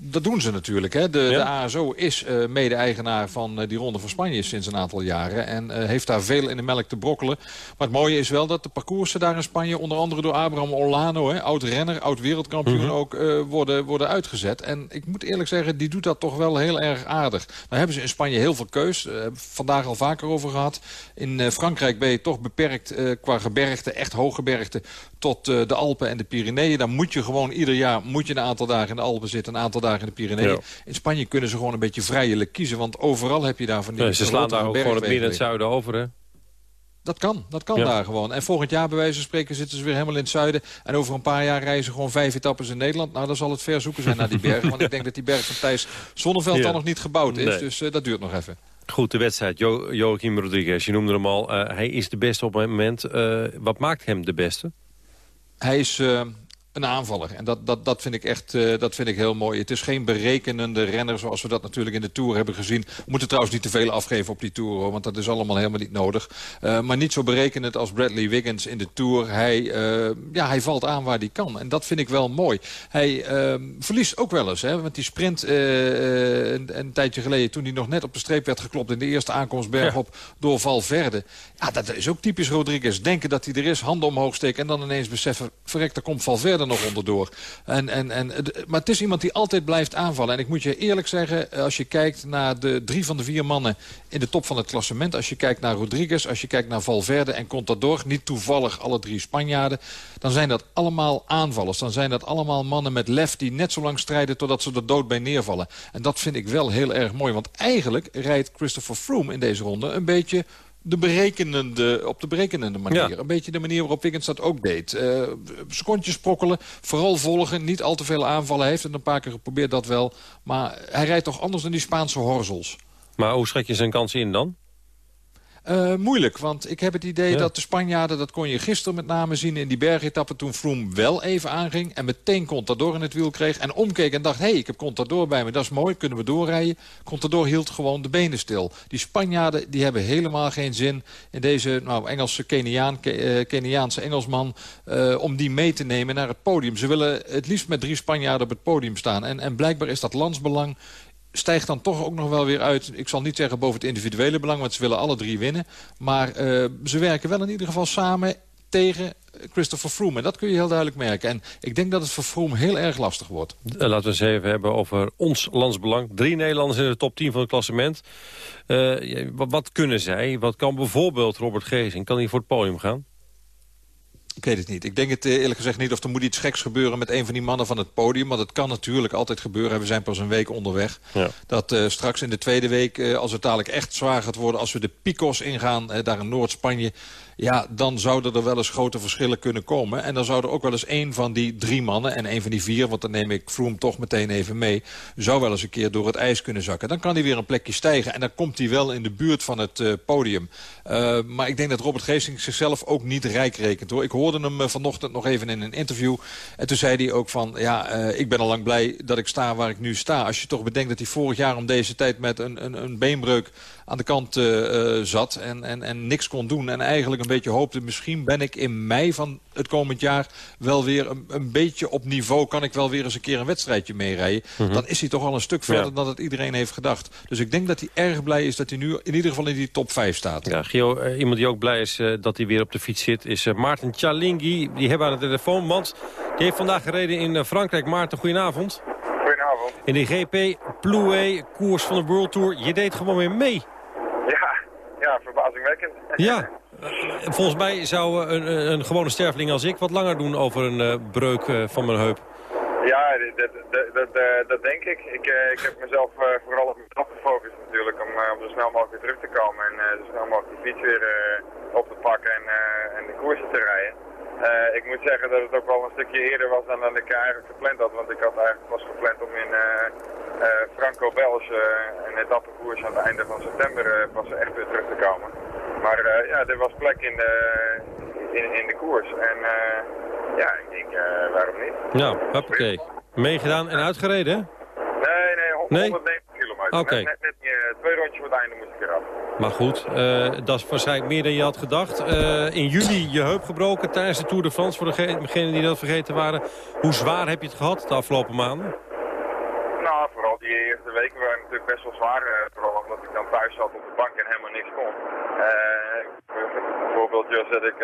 Dat doen ze natuurlijk. Hè. De, de ASO is eh, mede-eigenaar van eh, die Ronde van Spanje sinds een aantal jaren. En eh, heeft daar veel in de melk te brokkelen. Maar het mooie is wel dat de parcoursen daar in Spanje... onder andere door Abraham Olano, hè, oud-renner, oud-wereldkampioen... Mhm. ook worden, worden uitgezet. En ik moet eerlijk zeggen, die doet dat toch wel heel erg aardig. Nou hebben ze in Spanje heel veel keus. Vandaag al vaker over gehad. In Frankrijk ben je toch beperkt qua gebergte, echt hooggebergte... tot de Alpen en de Pyreneeën. Dan moet je gewoon ieder jaar moet je een aantal dagen in de Alpen zitten... een aantal dagen in de Pyreneeën. Ja. In Spanje kunnen ze gewoon een beetje vrijelijk kiezen. Want overal heb je daar van die Nee, ze slaan daar ook gewoon het midden en het zuiden over, hè? Dat kan, dat kan Ja. daar gewoon. En volgend jaar, bij wijze van spreken, zitten ze weer helemaal in het zuiden. En over een paar jaar reizen gewoon vijf etappes in Nederland. Nou, dan zal het ver zoeken zijn naar die bergen. want ik denk dat die berg van Thijs Zonneveld Ja. dan nog niet gebouwd is. Nee. Dus eh, dat duurt nog even. Goed, de wedstrijd. Jo Joachim Rodriguez, je noemde hem al. Eh, hij is de beste op het moment. Eh, wat maakt hem de beste? Hij is een aanvaller. En dat, dat, dat, vind ik echt eh, dat vind ik heel mooi. Het is geen berekenende renner zoals we dat natuurlijk in de Tour hebben gezien. We moeten trouwens niet te veel afgeven op die Tour. Hoor, want dat is allemaal helemaal niet nodig. Eh, maar niet zo berekenend als Bradley Wiggins in de Tour. Hij, eh, ja, hij valt aan waar hij kan. En dat vind ik wel mooi. Hij eh, verliest ook wel eens. Hè, want die sprint een, een tijdje geleden... toen hij nog net op de streep werd geklopt... in de eerste aankomstberg op door Valverde. Ja, dat is ook typisch Rodriguez. Denken dat hij er is, handen omhoog steken... en dan ineens beseffen, verrek, daar komt Valverde nog onderdoor. En, en, en, het- maar het is iemand die altijd blijft aanvallen. En ik moet je eerlijk zeggen, als je kijkt naar de drie van de vier mannen... in de top van het klassement, als je kijkt naar Rodriguez... als je kijkt naar Valverde en Contador... niet toevallig alle drie Spanjaarden... dan zijn dat allemaal aanvallers. Dan zijn dat allemaal mannen met lef die net zo lang strijden... totdat ze er dood bij neervallen. En dat vind ik wel heel erg mooi. Want eigenlijk rijdt Christopher Froome in deze ronde... een beetje de berekenende, op de berekenende manier. Ja. Een beetje de manier waarop Wiggins dat ook deed. Eh secondjes sprokkelen, vooral volgen, niet al te veel aanvallen. Hij heeft het een paar keer geprobeerd, dat wel. Maar hij rijdt toch anders dan die Spaanse horzels. Maar hoe schat je zijn kansen in dan? Eh, moeilijk, want ik heb het idee Ja. dat de Spanjaarden... dat kon je gisteren met name zien in die bergetappe... toen Froome wel even aanging en meteen Contador in het wiel kreeg... en omkeek en dacht, hé, hey, ik heb Contador bij me, dat is mooi, kunnen we doorrijden. Contador hield gewoon de benen stil. Die Spanjaarden die hebben helemaal geen zin in deze nou, Engelse Keniaan, Ke- eh, Keniaanse Engelsman... eh, om die mee te nemen naar het podium. Ze willen het liefst met drie Spanjaarden op het podium staan. En, en blijkbaar is dat landsbelang stijgt dan toch ook nog wel weer uit. Ik zal niet zeggen boven het individuele belang, want ze willen alle drie winnen. Maar eh, ze werken wel in ieder geval samen tegen Christopher Froome. En dat kun je heel duidelijk merken. En ik denk dat het voor Froome heel erg lastig wordt. Eh, laten we eens even hebben over ons landsbelang. Drie Nederlanders in de top 10 van het klassement. Eh, wat kunnen zij? Wat kan bijvoorbeeld Robert Gezing? Kan hij voor het podium gaan? Ik weet het niet. Ik denk het eh, eerlijk gezegd niet of er moet iets geks gebeuren met een van die mannen van het podium. Want het kan natuurlijk altijd gebeuren. We zijn pas een week onderweg. Ja. Dat eh, straks in de tweede week, eh, als het dadelijk echt zwaar gaat worden... als we de Picos ingaan, daar in Noord-Spanje... Ja, dan zouden er wel eens grote verschillen kunnen komen. En dan zou er ook wel eens één van die drie mannen... en één van die vier, want dan neem ik Froome toch meteen even mee... zou wel eens een keer door het ijs kunnen zakken. Dan kan hij weer een plekje stijgen. En dan komt hij wel in de buurt van het eh, podium. Uh, maar ik denk dat Robert Geesing zichzelf ook niet rijk rekent. Hoor. Ik hoorde hem uh, vanochtend nog even in een interview. En toen zei hij ook van... ja, ik ben al lang blij dat ik sta waar ik nu sta. Als je toch bedenkt dat hij vorig jaar om deze tijd... met een, een, een beenbreuk aan de kant uh, zat en, en, en niks kon doen. En eigenlijk een beetje hoopte, misschien ben ik in mei van het komend jaar... wel weer een, een beetje op niveau, kan ik wel weer eens een keer een wedstrijdje meerijden. Mm -hmm. Dan is hij toch al een stuk verder ja. dan dat iedereen heeft gedacht. Dus ik denk dat hij erg blij is dat hij nu in ieder geval in die top 5 staat. Ja, Gio, uh, iemand die ook blij is uh, dat hij weer op de fiets zit... is uh, Maarten Chalingi. Die hebben we aan de telefoon, want die heeft vandaag gereden in Frankrijk. Maarten, goedenavond. Goedenavond. In de GP Plouay, koers van de World Tour. Je deed gewoon weer mee. Ja, volgens mij zou een, een gewone sterveling als ik wat langer doen over een uh, breuk van mijn heup. Ja, dat, dat, dat, dat denk ik. Ik, ik heb mezelf vooral op mezelf gefocust natuurlijk om, om zo snel mogelijk weer terug te komen en zo snel mogelijk die fiets weer op te pakken en, en de koersen te rijden. Ik moet zeggen dat het ook wel een stukje eerder was dan, dan ik eigenlijk gepland had. Want ik had eigenlijk was gepland om in uh, Franco-Belge een etappekoers aan het einde van september pas echt weer terug te komen. Maar ja, er was plek in de, in, in de koers. En ja, ik denk, waarom niet? Nou, hoppakee. Meegedaan en uitgereden, hè? Nee, nee, 190 nee? kilometer. Okay. Net, net, net twee rondjes voor het einde moest ik eraf. Maar goed, uh, dat is waarschijnlijk meer dan je had gedacht. Uh, in juli je heup gebroken tijdens de Tour de France. Voor degenen die dat vergeten waren. Hoe zwaar heb je het gehad de afgelopen maanden? Nou, vooral die eerste weken waren natuurlijk best wel zwaar. Uh, vooral omdat ik dan thuis zat op de bank en helemaal niks kon. bijvoorbeeld dat ik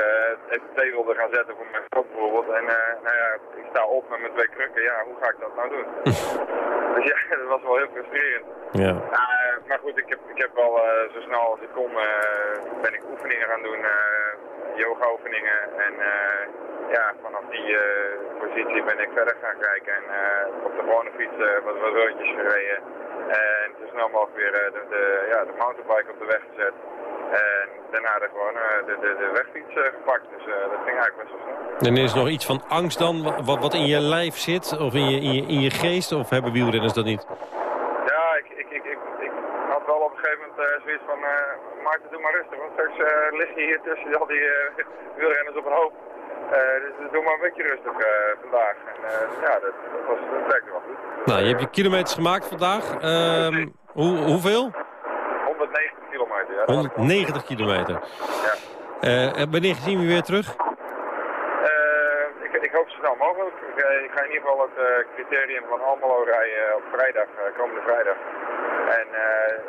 even thee wilde gaan zetten voor mijn vrouw bijvoorbeeld. En nou ja, ik sta op met mijn twee krukken. Ja, hoe ga ik dat nou doen? dus ja, dat was wel heel frustrerend. Ja. Maar goed, ik heb, ik heb wel zo snel als ik kon, ben ik oefeningen gaan doen, yoga oefeningen. En ja, vanaf die positie ben ik verder gaan kijken. En op de gewone fiets wat, wat rondjes gereden. En zo snel mogelijk weer de, de, ja, de mountainbike op de weg gezet. En daarna de, gewoon, de, de, de wegfiets gepakt. Dus dat ging eigenlijk best wel snel. En is er nog iets van angst dan, wat, wat in je lijf zit? Of in je, in je, in je geest? Of hebben wielrenners dat niet? wel op een gegeven moment uh, zoiets van, het doe maar rustig, want straks lig je hier tussen al die wielrenners op een hoop. Dus doe maar een beetje rustig vandaag. En ja, dat, dat, was, dat werkte wel goed. Nou, je hebt je kilometers gemaakt vandaag. Um, hoe, hoeveel? 190 kilometer, ja. 190 kilometer. Ja. wanneer zien we weer terug? ik, ik hoop zo snel mogelijk. Ik, ik ga in ieder geval het criterium van Almelo rijden op vrijdag, komende vrijdag. En uh,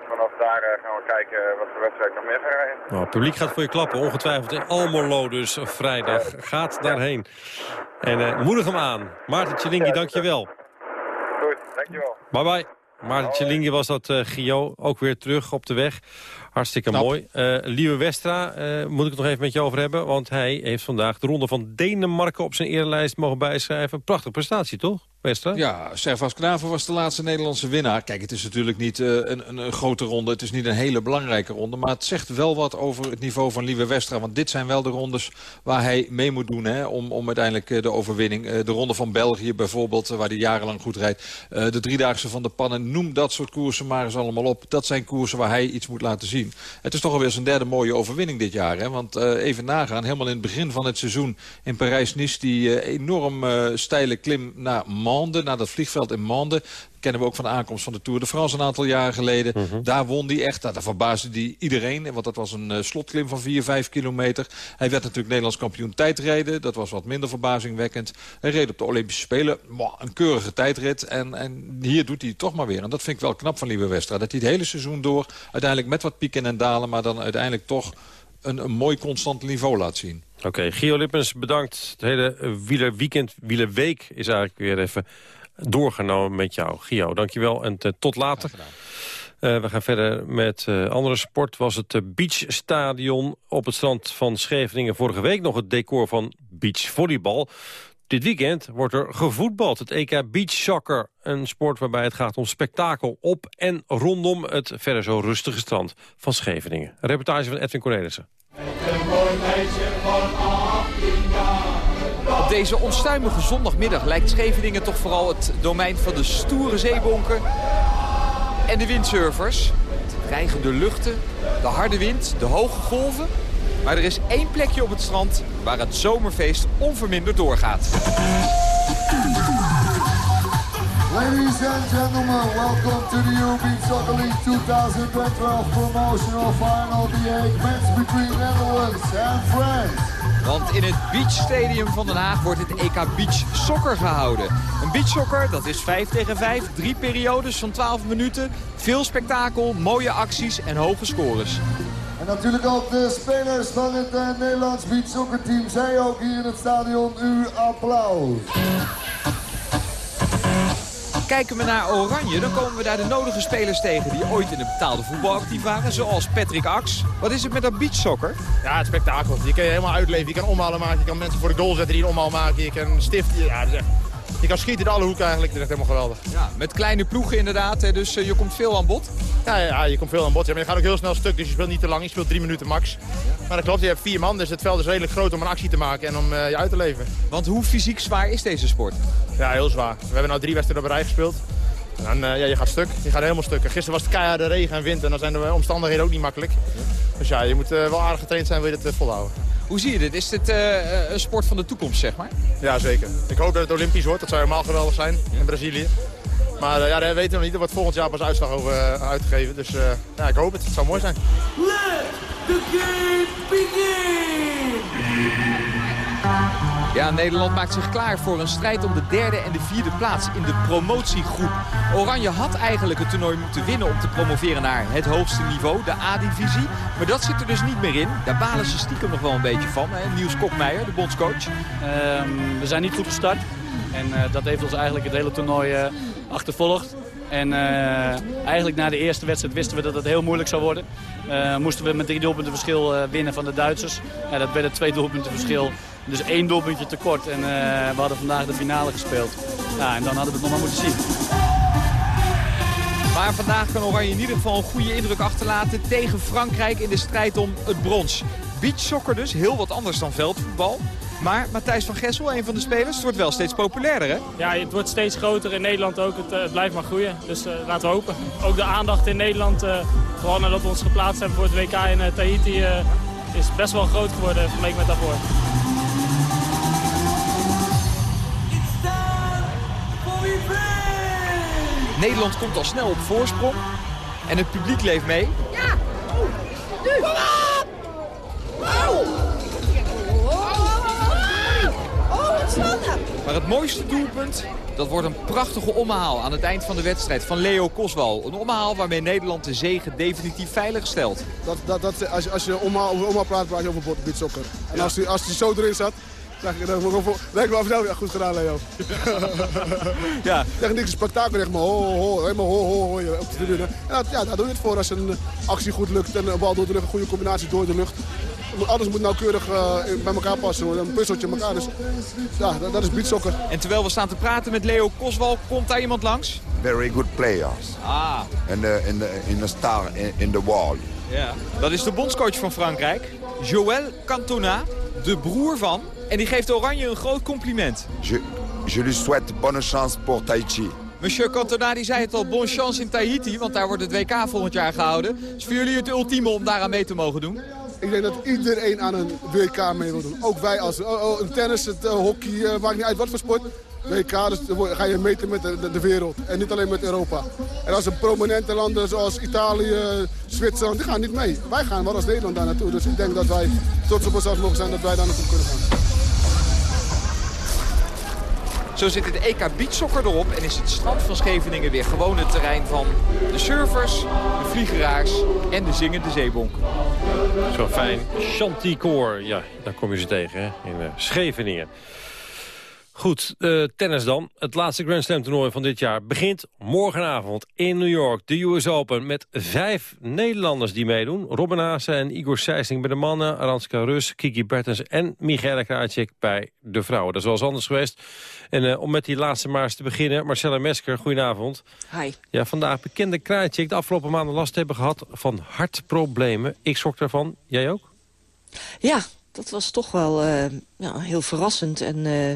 vanaf daar uh, gaan we kijken wat voor wedstrijd nog meer ga rijden. Nou, het publiek gaat voor je klappen, ongetwijfeld in Almelo dus vrijdag. Gaat daarheen. En uh, moedig hem aan. Maarten Tjelingi, ja, dankjewel. Goed, dankjewel. Bye bye. Maarten Tjelingi was dat uh, Gio, ook weer terug op de weg. Hartstikke Knap. mooi. Uh, Lieve Westra, uh, moet ik het nog even met je over hebben. Want hij heeft vandaag de ronde van Denemarken op zijn eerlijst mogen bijschrijven. Prachtige prestatie, toch? Ja, Servas Knaven was de laatste Nederlandse winnaar. Kijk, het is natuurlijk niet uh, een, een, grote ronde. Het is niet een hele belangrijke ronde. Maar het zegt wel wat over het niveau van Lieve Westra. Want dit zijn wel de rondes waar hij mee moet doen. Hè, om, om uiteindelijk de overwinning. de ronde van België bijvoorbeeld, waar hij jarenlang goed rijdt. de Driedaagse van de Pannen. Noem dat soort koersen maar eens allemaal op. Dat zijn koersen waar hij iets moet laten zien. Het is toch alweer zijn derde mooie overwinning dit jaar. Hè? Want even nagaan, helemaal in het begin van het seizoen in Parijs-Nice... die enorm steile klim naar Mende, naar dat vliegveld in Mende kennen we ook van de aankomst van de Tour de France een aantal jaren geleden. Mm -hmm. Daar won hij echt. Daar verbaasde hij iedereen. Want dat was een uh, slotklim van 4, 5 kilometer. Hij werd natuurlijk Nederlands kampioen tijdrijden. Dat was wat minder verbazingwekkend. Hij reed op de Olympische Spelen. Mwah, een keurige tijdrit. En, en hier doet hij het toch maar weer. En dat vind ik wel knap van Lieve Westra. Dat hij het hele seizoen door uiteindelijk met wat pieken en dalen... maar dan uiteindelijk toch een, een mooi constant niveau laat zien. Oké, okay, Gio Lippens, bedankt. Het hele wielerweekend, wielerweek is eigenlijk weer even doorgenomen met jou. Gio, dankjewel en tot later. Uh, we gaan verder met uh, andere sport. Was het uh, beachstadion op het strand van Scheveningen vorige week nog het decor van beachvolleybal. Dit weekend wordt er gevoetbald. Het EK Beach Soccer, een sport waarbij het gaat om spektakel op en rondom het verder zo rustige strand van Scheveningen. Een reportage van Edwin Cornelissen. een meisje 18 jaar. Op deze onstuimige zondagmiddag lijkt Scheveningen toch vooral het domein van de stoere zeebonken en de windsurfers. Dreigende luchten, de harde wind, de hoge golven. Maar er is één plekje op het strand waar het zomerfeest onverminderd doorgaat. Ladies and gentlemen, welcome to the European Soccer League 2012 promotional final, the eight match between Netherlands and France. Want in het Beach Stadium van Den Haag wordt het EK Beach Soccer gehouden. Een beach soccer, dat is 5 tegen 5, drie periodes van 12 minuten. Veel spektakel, mooie acties en hoge scores. En natuurlijk ook de spelers van het uh, Nederlands Beach Soccer Team. Zij ook hier in het stadion, uw applaus. Kijken we naar Oranje, dan komen we daar de nodige spelers tegen die ooit in de betaalde voetbal actief waren. Zoals Patrick Ax. Wat is het met dat beachsoccer? Ja, het spektakel. Je kan je helemaal uitleven. Je kan omhalen maken. Je kan mensen voor de goal zetten die een omhaal maken. Je kan stiften. Ja, dat is je kan schieten in alle hoeken eigenlijk. Dat is echt helemaal geweldig. Ja, met kleine ploegen inderdaad, hè, dus eh, je komt veel aan bod. Ja, ja, je komt veel aan bod. Ja, maar je gaat ook heel snel stuk, dus je speelt niet te lang. Je speelt drie minuten max. Maar dat klopt, je hebt vier man, dus het veld is redelijk groot om een actie te maken en om eh, je uit te leven. Want hoe fysiek zwaar is deze sport? Ja, heel zwaar. We hebben nu drie wedstrijden op rij gespeeld. En eh, ja, je gaat stuk. Je gaat helemaal stuk. En Gisteren was het keiharde regen en wind en dan zijn de omstandigheden ook niet makkelijk. Dus ja, je moet wel aardig getraind zijn wil je dit eh, volhouden. Hoe zie je dit? Is dit eh, een sport van de toekomst, zeg maar? Ja, zeker. Ik hoop dat het Olympisch wordt. Dat zou helemaal geweldig zijn in Brazilië. Maar eh, ja, dat weten we nog niet. Er wordt volgend jaar pas uitslag over eh, uitgegeven. Dus eh, ja, ik hoop het. Het zou mooi zijn. Let the game begin! Ja, Nederland maakt zich klaar voor een strijd om de derde en de vierde plaats in de promotiegroep. Oranje had eigenlijk het toernooi moeten winnen om te promoveren naar het hoogste niveau, de A-divisie. Maar dat zit er dus niet meer in. Daar balen ze stiekem nog wel een beetje van. Hè? Niels Kokmeijer, de bondscoach. Ehm, we zijn niet goed gestart. En eh, dat heeft ons eigenlijk het hele toernooi eh, achtervolgd. En eh, eigenlijk na de eerste wedstrijd wisten we dat het heel moeilijk zou worden. Moesten we met drie doelpunten verschil winnen van de Duitsers. Ja, dat werden twee doelpunten verschil. Dus één doelpuntje tekort. En eh, we hadden vandaag de finale gespeeld. Ja, en dan hadden we het nog maar moeten zien. Maar vandaag kan Oranje in ieder geval een goede indruk achterlaten tegen Frankrijk in de strijd om het brons. Beachsoccer dus, heel wat anders dan veldvoetbal. Maar Matthijs van Gessel, een van de spelers, het wordt wel steeds populairder hè? Ja, het wordt steeds groter in Nederland ook. Het, eh, het blijft maar groeien. Dus eh, laten we hopen. Ook de aandacht in Nederland, eh, vooral nadat we ons geplaatst hebben voor het WK in Tahiti, eh, is best wel groot geworden vergeleken met daarvoor. Nederland komt al snel op voorsprong. En het publiek leeft mee. Ja! Nu! Kom op! Oh! Oh, wat spannend! Maar het mooiste doelpunt, dat wordt een prachtige omhaal aan het eind van de wedstrijd van Leo Koswal. Een omhaal waarmee Nederland de zege definitief veilig stelt. Dat, dat, dat, als, je- als je omhaal, over omhaal praat, praat je over beachsoccer. En als hij als die zo erin zat, zeg ik, ik wel ja, goed gedaan Leo. ja. Echt niks spektakel, echt maar ho, ho, ho, helemaal ho, ho, ho, op de tribune. En dat, ja, daar doe je het voor als een actie goed lukt en een bal door de lucht, een goede combinatie door de lucht. Alles moet nauwkeurig eh, bij elkaar passen, hoor. een puzzeltje in elkaar. Dus ja, dat, dat is beachsoccer. En terwijl we staan te praten met Leo Koswal, komt daar iemand langs? very good players. Ah. And the, in the in the star in, in the wall. Ja. Dat is de bondscoach van Frankrijk, Joël Cantona, de broer van. En die geeft Oranje een groot compliment. Je, je lui souhaite bonne chance pour Tahiti. Monsieur Cantona die zei het al, bonne chance in Tahiti, want daar wordt het WK volgend jaar gehouden. Is voor jullie het ultieme om daaraan mee te mogen doen? Ik denk dat iedereen aan een WK mee wil doen. Ook wij als oh, oh, een tennis, het, eh, hockey, eh, maakt niet uit wat voor sport. WK, dus ga je meten met de, de, de wereld. En niet alleen met Europa. En als een prominente landen zoals Italië, Zwitserland, die gaan niet mee. Wij gaan wel als Nederland daar naartoe. Dus ik denk dat wij trots op onszelf mogen zijn dat wij daar naartoe kunnen gaan. Zo zit het EK Beachsoccer erop en is het strand van Scheveningen weer gewoon het terrein van de surfers, de vliegeraars en de zingende zeebonk. Zo fijn. Chanticoor, ja, daar kom je ze tegen hè? in eh, Scheveningen. Goed, eh, tennis dan. Het laatste Grand Slam toernooi van dit jaar begint morgenavond in New York. De US Open met vijf Nederlanders die meedoen. Robin Haase en Igor Sijsling bij de mannen. Aranska Rus, Kiki Bertens en Michaela Krajcik bij de vrouwen. Dat is wel eens anders geweest. En eh, om met die laatste maar eens te beginnen. Marcella Mesker, goedenavond. Hi. Ja, vandaag bekende Krajcik de afgelopen maanden last hebben gehad van hartproblemen. Ik schrok daarvan. Jij ook? Ja, dat was toch wel eh, ja, heel verrassend en eh,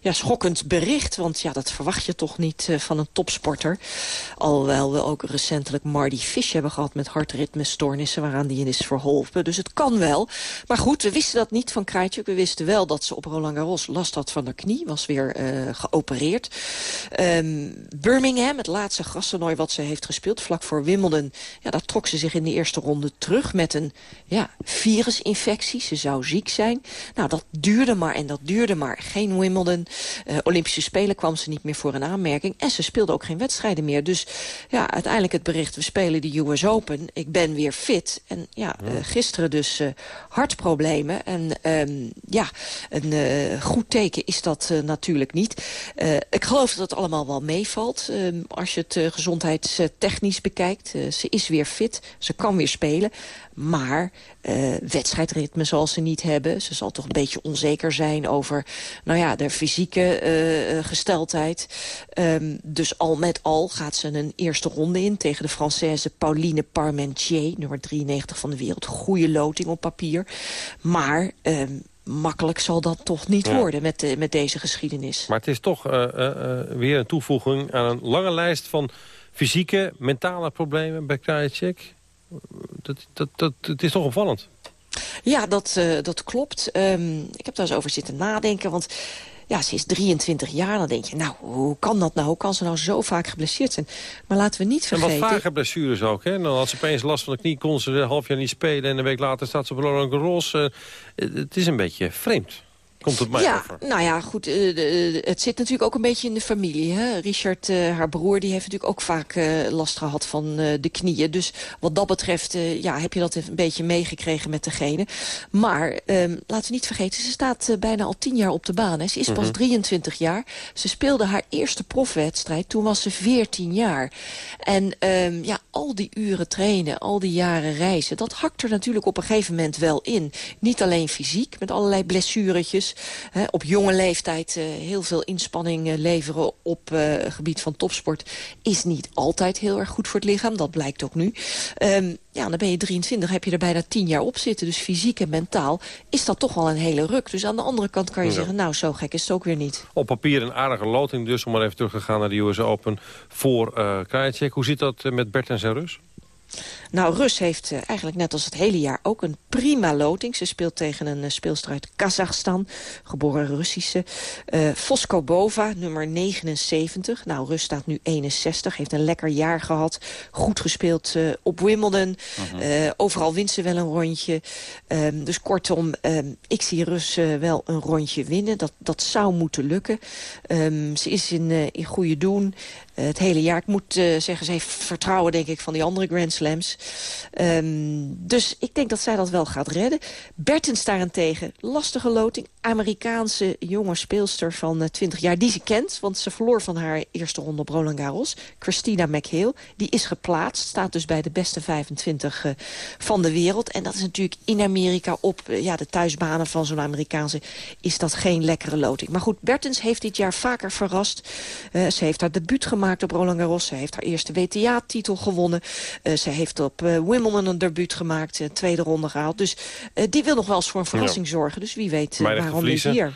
ja, schokkend bericht. Want ja, dat verwacht je toch niet eh, van een topsporter. Alhoewel we ook recentelijk Marty Fish hebben gehad met hartritmestoornissen... waaraan die is verholpen. Dus het kan wel. Maar goed, we wisten dat niet van Krajcek. We wisten wel dat ze op Roland Garros last had van haar knie. Was weer geopereerd. Ehm, Birmingham, het laatste grastoernooi wat ze heeft gespeeld... vlak voor Wimbledon, ja, daar trok ze zich in de eerste ronde terug... met een ja, virusinfectie. Ze zou ziek zijn. Nou, dat duurde maar en dat duurde maar. Geen Wimbledon. Eh, Olympische Spelen kwam ze niet meer voor een aanmerking. En ze speelde ook geen wedstrijden meer. Dus ja, uiteindelijk het bericht, we spelen de US Open. Ik ben weer fit. En ja, eh, gisteren dus eh, hartproblemen. En ehm, ja, een goed teken is dat natuurlijk niet. Ik geloof dat het allemaal wel meevalt. ehm, als je het gezondheidstechnisch bekijkt. Ze is weer fit. Ze kan weer spelen. Maar eh, wedstrijdritme zal ze niet hebben. Ze zal toch een beetje onzeker zijn over nou ja, de fysieke eh, eh, gesteldheid. Ehm, dus al met al gaat ze een eerste ronde in tegen de Française Pauline Parmentier, nummer 93 van de wereld. Goede loting op papier. Maar ehm, makkelijk zal dat toch niet Ja. worden met, de, met deze geschiedenis. Maar het is toch weer een toevoeging aan een lange lijst van fysieke, mentale problemen bij Krajicek. Dat, dat, dat, het is toch opvallend. Ja, dat, eh, dat klopt. Ehm, ik heb daar eens over zitten nadenken, want ja, ze is 23 jaar. Dan denk je, nou, hoe kan dat nou? Hoe kan ze nou zo vaak geblesseerd zijn? Maar laten we niet En vergeten... wat vage blessures ook. Hè? Dan had ze opeens last van de knie, kon ze een half jaar niet spelen... en een week later staat ze op Roland Garros. Eh, het is een beetje vreemd. Komt het mij ja, over. nou ja, goed. eh, het zit natuurlijk ook een beetje in de familie. Hè? Richard, eh, haar broer, die heeft natuurlijk ook vaak eh, last gehad van de knieën. Dus wat dat betreft ja, heb je dat een beetje meegekregen met degene. Maar ehm, laten we niet vergeten, ze staat bijna al tien jaar op de baan. Hè? Ze is pas Mhm. 23 jaar. Ze speelde haar eerste profwedstrijd, toen was ze 14 jaar. En ehm, ja, al die uren trainen, al die jaren reizen... dat hakt er natuurlijk op een gegeven moment wel in. Niet alleen fysiek, met allerlei blessuretjes. Hè, op jonge leeftijd eh, heel veel inspanning eh, leveren op eh, gebied van topsport... is niet altijd heel erg goed voor het lichaam. Dat blijkt ook nu. Ehm, ja, dan ben je 23, heb je er bijna 10 jaar op zitten. Dus fysiek en mentaal is dat toch wel een hele ruk. Dus aan de andere kant kan je Ja. zeggen... nou, zo gek is het ook weer niet. Op papier een aardige loting dus, om maar even terug te gaan naar de US Open voor eh Krajicek. Hoe zit dat met Bertens en Rus? Nou, Rus heeft eh, eigenlijk net als het hele jaar ook een prima loting. Ze speelt tegen een uh, speelster uit Kazachstan, geboren Russische. Uh, Fosco Bova, nummer 79. Nou, Rus staat nu 61, heeft een lekker jaar gehad. Goed gespeeld op Wimbledon. Uh, overal wint ze wel een rondje. Um, dus kortom, um, ik zie Rus wel een rondje winnen. Dat, dat zou moeten lukken. Um, ze is in, in goede doen. Uh, het hele jaar. Ik moet uh, zeggen, ze heeft vertrouwen denk ik van die andere Grand Slams. Um, dus ik denk dat zij dat wel gaat redden. Bertens daarentegen, lastige loting. Amerikaanse jonge speelster van uh, 20 jaar, die ze kent. Want ze verloor van haar eerste ronde op Roland Garros. Christina McHale, die is geplaatst. Staat dus bij de beste 25 uh, van de wereld. En dat is natuurlijk in Amerika op ja, de thuisbanen van zo'n Amerikaanse... is dat geen lekkere loting. Maar goed, Bertens heeft dit jaar vaker verrast. Ze heeft haar debuut gemaakt op Roland Garros. Ze heeft haar eerste WTA-titel gewonnen. Uh, ze heeft op uh, Wimbledon een debuut gemaakt. Uh, tweede ronde gehaald. Dus die wil nog wel eens voor een verrassing ja. zorgen. Dus wie weet waarom niet hier.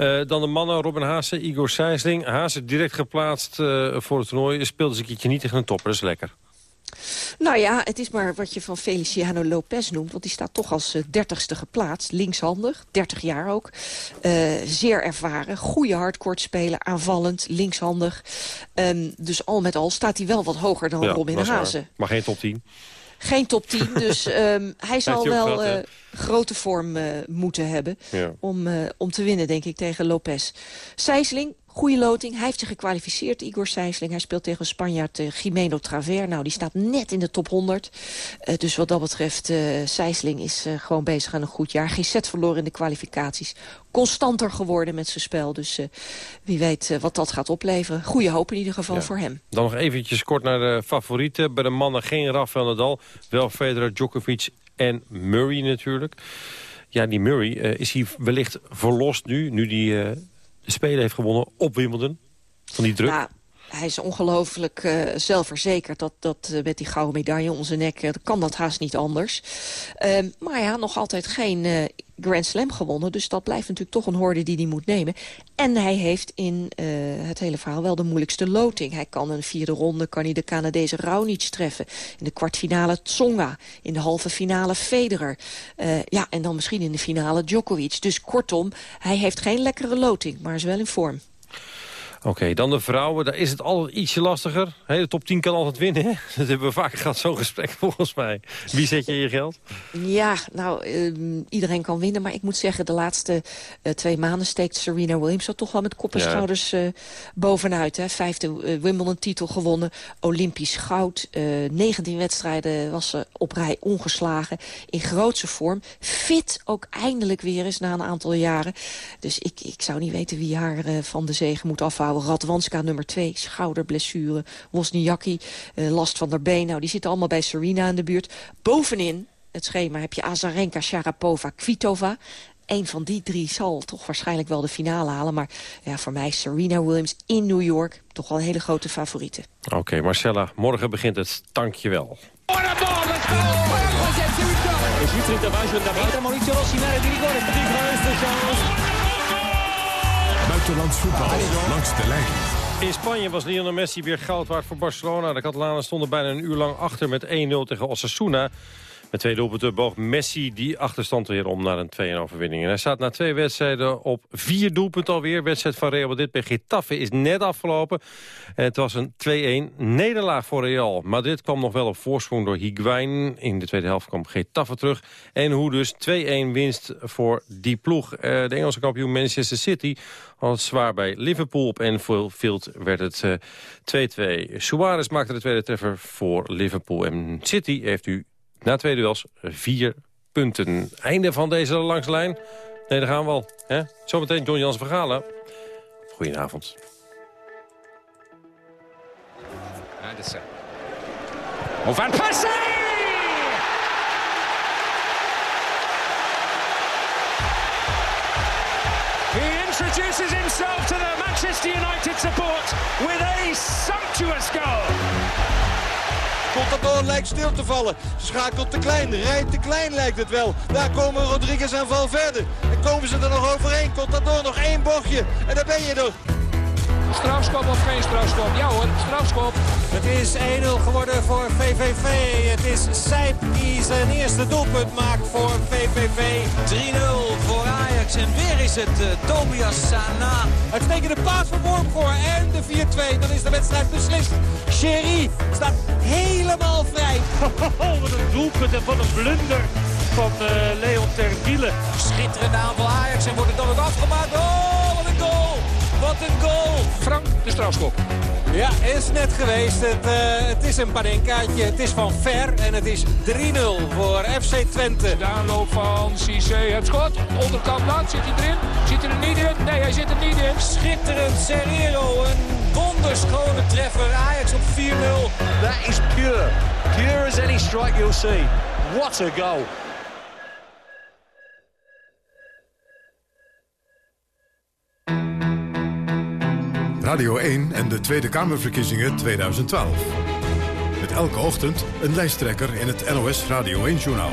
Uh, dan de mannen, Robin Haase, Igor Sijsling. Haase direct geplaatst uh, voor het toernooi. Speelde ze een keertje niet tegen een topper, dat is lekker. Nou ja, het is maar wat je van Feliciano Lopez noemt. Want die staat toch als dertigste geplaatst. Linkshandig, 30 jaar ook. Uh, zeer ervaren, goede hardcourt spelen, aanvallend, linkshandig. Um, dus al met al staat hij wel wat hoger dan ja, Robin Haase. Maar geen top 10. Geen top 10, dus um, hij zal wel uh, grote vorm uh, moeten hebben ja. om, uh, om te winnen, denk ik, tegen Lopez. Sijsling, goede loting. Hij heeft zich gekwalificeerd, Igor Sijsling. Hij speelt tegen Spanjaard uh, Jimeno Traver. Nou, die staat net in de top 100. Uh, dus wat dat betreft, uh, Sijsling is uh, gewoon bezig aan een goed jaar. Geen set verloren in de kwalificaties. Constanter geworden met zijn spel. Dus wie weet wat dat gaat opleveren. Goede hoop in ieder geval ja. voor hem. Dan nog eventjes kort naar de favorieten. Bij de mannen geen Rafael Nadal. Wel Federer, Djokovic en Murray natuurlijk. Ja, die Murray is hij wellicht verlost nu. Nu die Spelen heeft gewonnen op Wimbledon. Van die druk. Hij is ongelooflijk eh, zelfverzekerd. Dat, dat eh, met die gouden medaille om zijn nek eh, kan dat haast niet anders. Ehm, maar ja, nog altijd geen Grand Slam gewonnen. Dus dat blijft natuurlijk toch een horde die hij moet nemen. En hij heeft in het hele verhaal wel de moeilijkste loting. Hij kan een vierde ronde, kan hij de Canadese Raonic treffen. In de kwartfinale Tsonga. In de halve finale Federer. Ja, en dan misschien in de finale Djokovic. Dus kortom, hij heeft geen lekkere loting, maar is wel in vorm. Oké, dan de vrouwen. Daar is het altijd ietsje lastiger. De top 10 kan altijd winnen. Hè? Dat hebben we vaak gehad, zo'n gesprek volgens mij. Wie zet je je geld? Ja, nou, ehm, iedereen kan winnen. Maar ik moet zeggen, de laatste eh, twee maanden steekt Serena Williams... er toch wel met kop en Ja. schouders eh, bovenuit. Hè. Vijfde eh, Wimbledon-titel gewonnen, Olympisch goud. eh 19 wedstrijden was ze op rij ongeslagen. In grootse vorm. Fit ook eindelijk weer eens na een aantal jaren. Dus ik, ik zou niet weten wie haar van de zegen moet afhouden. Radwanska nummer 2, schouderblessure. Wozniacki, eh, last van haar been. Nou, die zitten allemaal bij Serena in de buurt. Bovenin het schema heb je Azarenka, Sharapova, Kvitova. Eén van die drie zal toch waarschijnlijk wel de finale halen. Maar ja, voor mij Serena Williams in New York toch wel een hele grote favoriete. Oké, Marcella, morgen begint het. Dank je wel. Buitenlands voetbal langs de lijn. In Spanje was Lionel Messi weer goud waard voor Barcelona. De Catalanen stonden bijna een uur lang achter met 1-0 tegen Osasuna. Met twee doelpunten boog Messi die achterstand weer om naar een 2-1 overwinning. En hij staat na twee wedstrijden op vier doelpunten alweer. Wedstrijd van Real Madrid bij Getafe is net afgelopen. En het was een 2-1 nederlaag voor Real. Madrid kwam nog wel op voorsprong door Higuain. In de tweede helft kwam Getafe terug. En hoe dus 2-1 winst voor die ploeg. Eh, de Engelse kampioen Manchester City had zwaar bij Liverpool. Op Anfield werd het eh, 2-2. Suarez maakte de tweede treffer voor Liverpool. En City heeft u na twee duels vier punten. Einde van deze langslijn. Nee, daar gaan we al. Hè? Zometeen John Jans Vergalen. Goedenavond. Andersen. Oh, Van Persie! He introduces himself to the Manchester United support with a sumptuous goal. Contador lijkt stil te vallen. Schakelt te klein, rijdt te klein lijkt het wel. Daar komen Rodriguez en Valverde. En komen ze er nog overheen. Contador nog één bochtje. En daar ben je er. Strafschop of geen strafschop? Ja hoor, strafschop. Het is 1-0 geworden voor VVV. Het is Sijp die zijn eerste doelpunt maakt voor VVV. 3-0 voor Ajax. En weer is het uh, Tobias Sana. Uitstekende paas van Wormgoor. En de 4-2. Dan is de wedstrijd beslist. Sherry staat helemaal vrij. wat een doelpunt en wat een blunder van uh, Leon Terwiele. Schitterende aanval Ajax. En wordt het dan ook afgemaakt. Oh, wat een goal. Wat een goal. Frank, de strafschop. Ja, is net geweest. Het, uh, het is een panenkaartje. Het is van Ver en het is 3-0 voor FC Twente. De aanloop van Cissé. Het schot. Onderkant laat. Zit hij erin? Zit er niet in? Nee, hij zit er niet in. Schitterend. Serrero. Een wonderschone treffer. Ajax op 4-0. That is pure. Pure as any strike you'll see. What a goal. Radio 1 en de Tweede Kamerverkiezingen 2012. Met elke ochtend een lijsttrekker in het NOS Radio 1-journaal.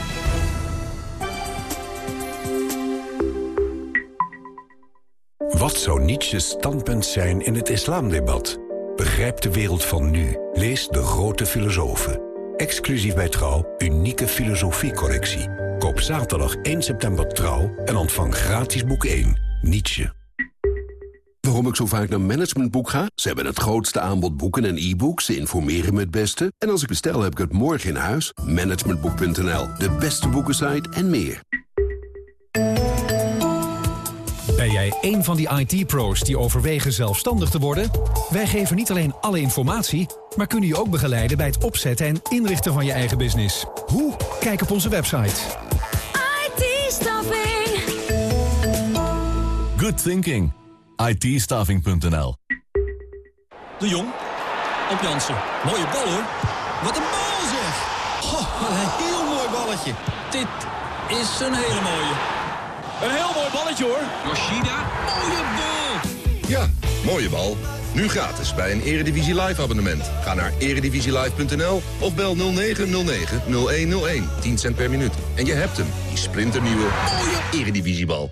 Wat zou Nietzsche's standpunt zijn in het islamdebat? Begrijp de wereld van nu. Lees De Grote Filosofen. Exclusief bij Trouw, unieke filosofiecorrectie. Koop zaterdag 1 september Trouw en ontvang gratis boek 1, Nietzsche. Waarom ik zo vaak naar Managementboek ga? Ze hebben het grootste aanbod boeken en e-books. Ze informeren me het beste. En als ik bestel, heb ik het morgen in huis. Managementboek.nl, de beste boekensite en meer. Ben jij een van die IT-pro's die overwegen zelfstandig te worden? Wij geven niet alleen alle informatie, maar kunnen je ook begeleiden bij het opzetten en inrichten van je eigen business. Hoe? Kijk op onze website. IT-staffing. Good thinking. ITstaffing.nl De Jong. Op Jansen. Mooie bal hoor. Wat een bal zeg. Wat een heel mooi balletje. Dit is een hele mooie. Een heel mooi balletje hoor. Yoshida. Mooie bal. Ja, mooie bal. Nu gratis bij een Eredivisie Live abonnement. Ga naar eredivisielive.nl of bel 0909-0101. 10 cent per minuut. En je hebt hem, die splinternieuwe mooie Eredivisiebal.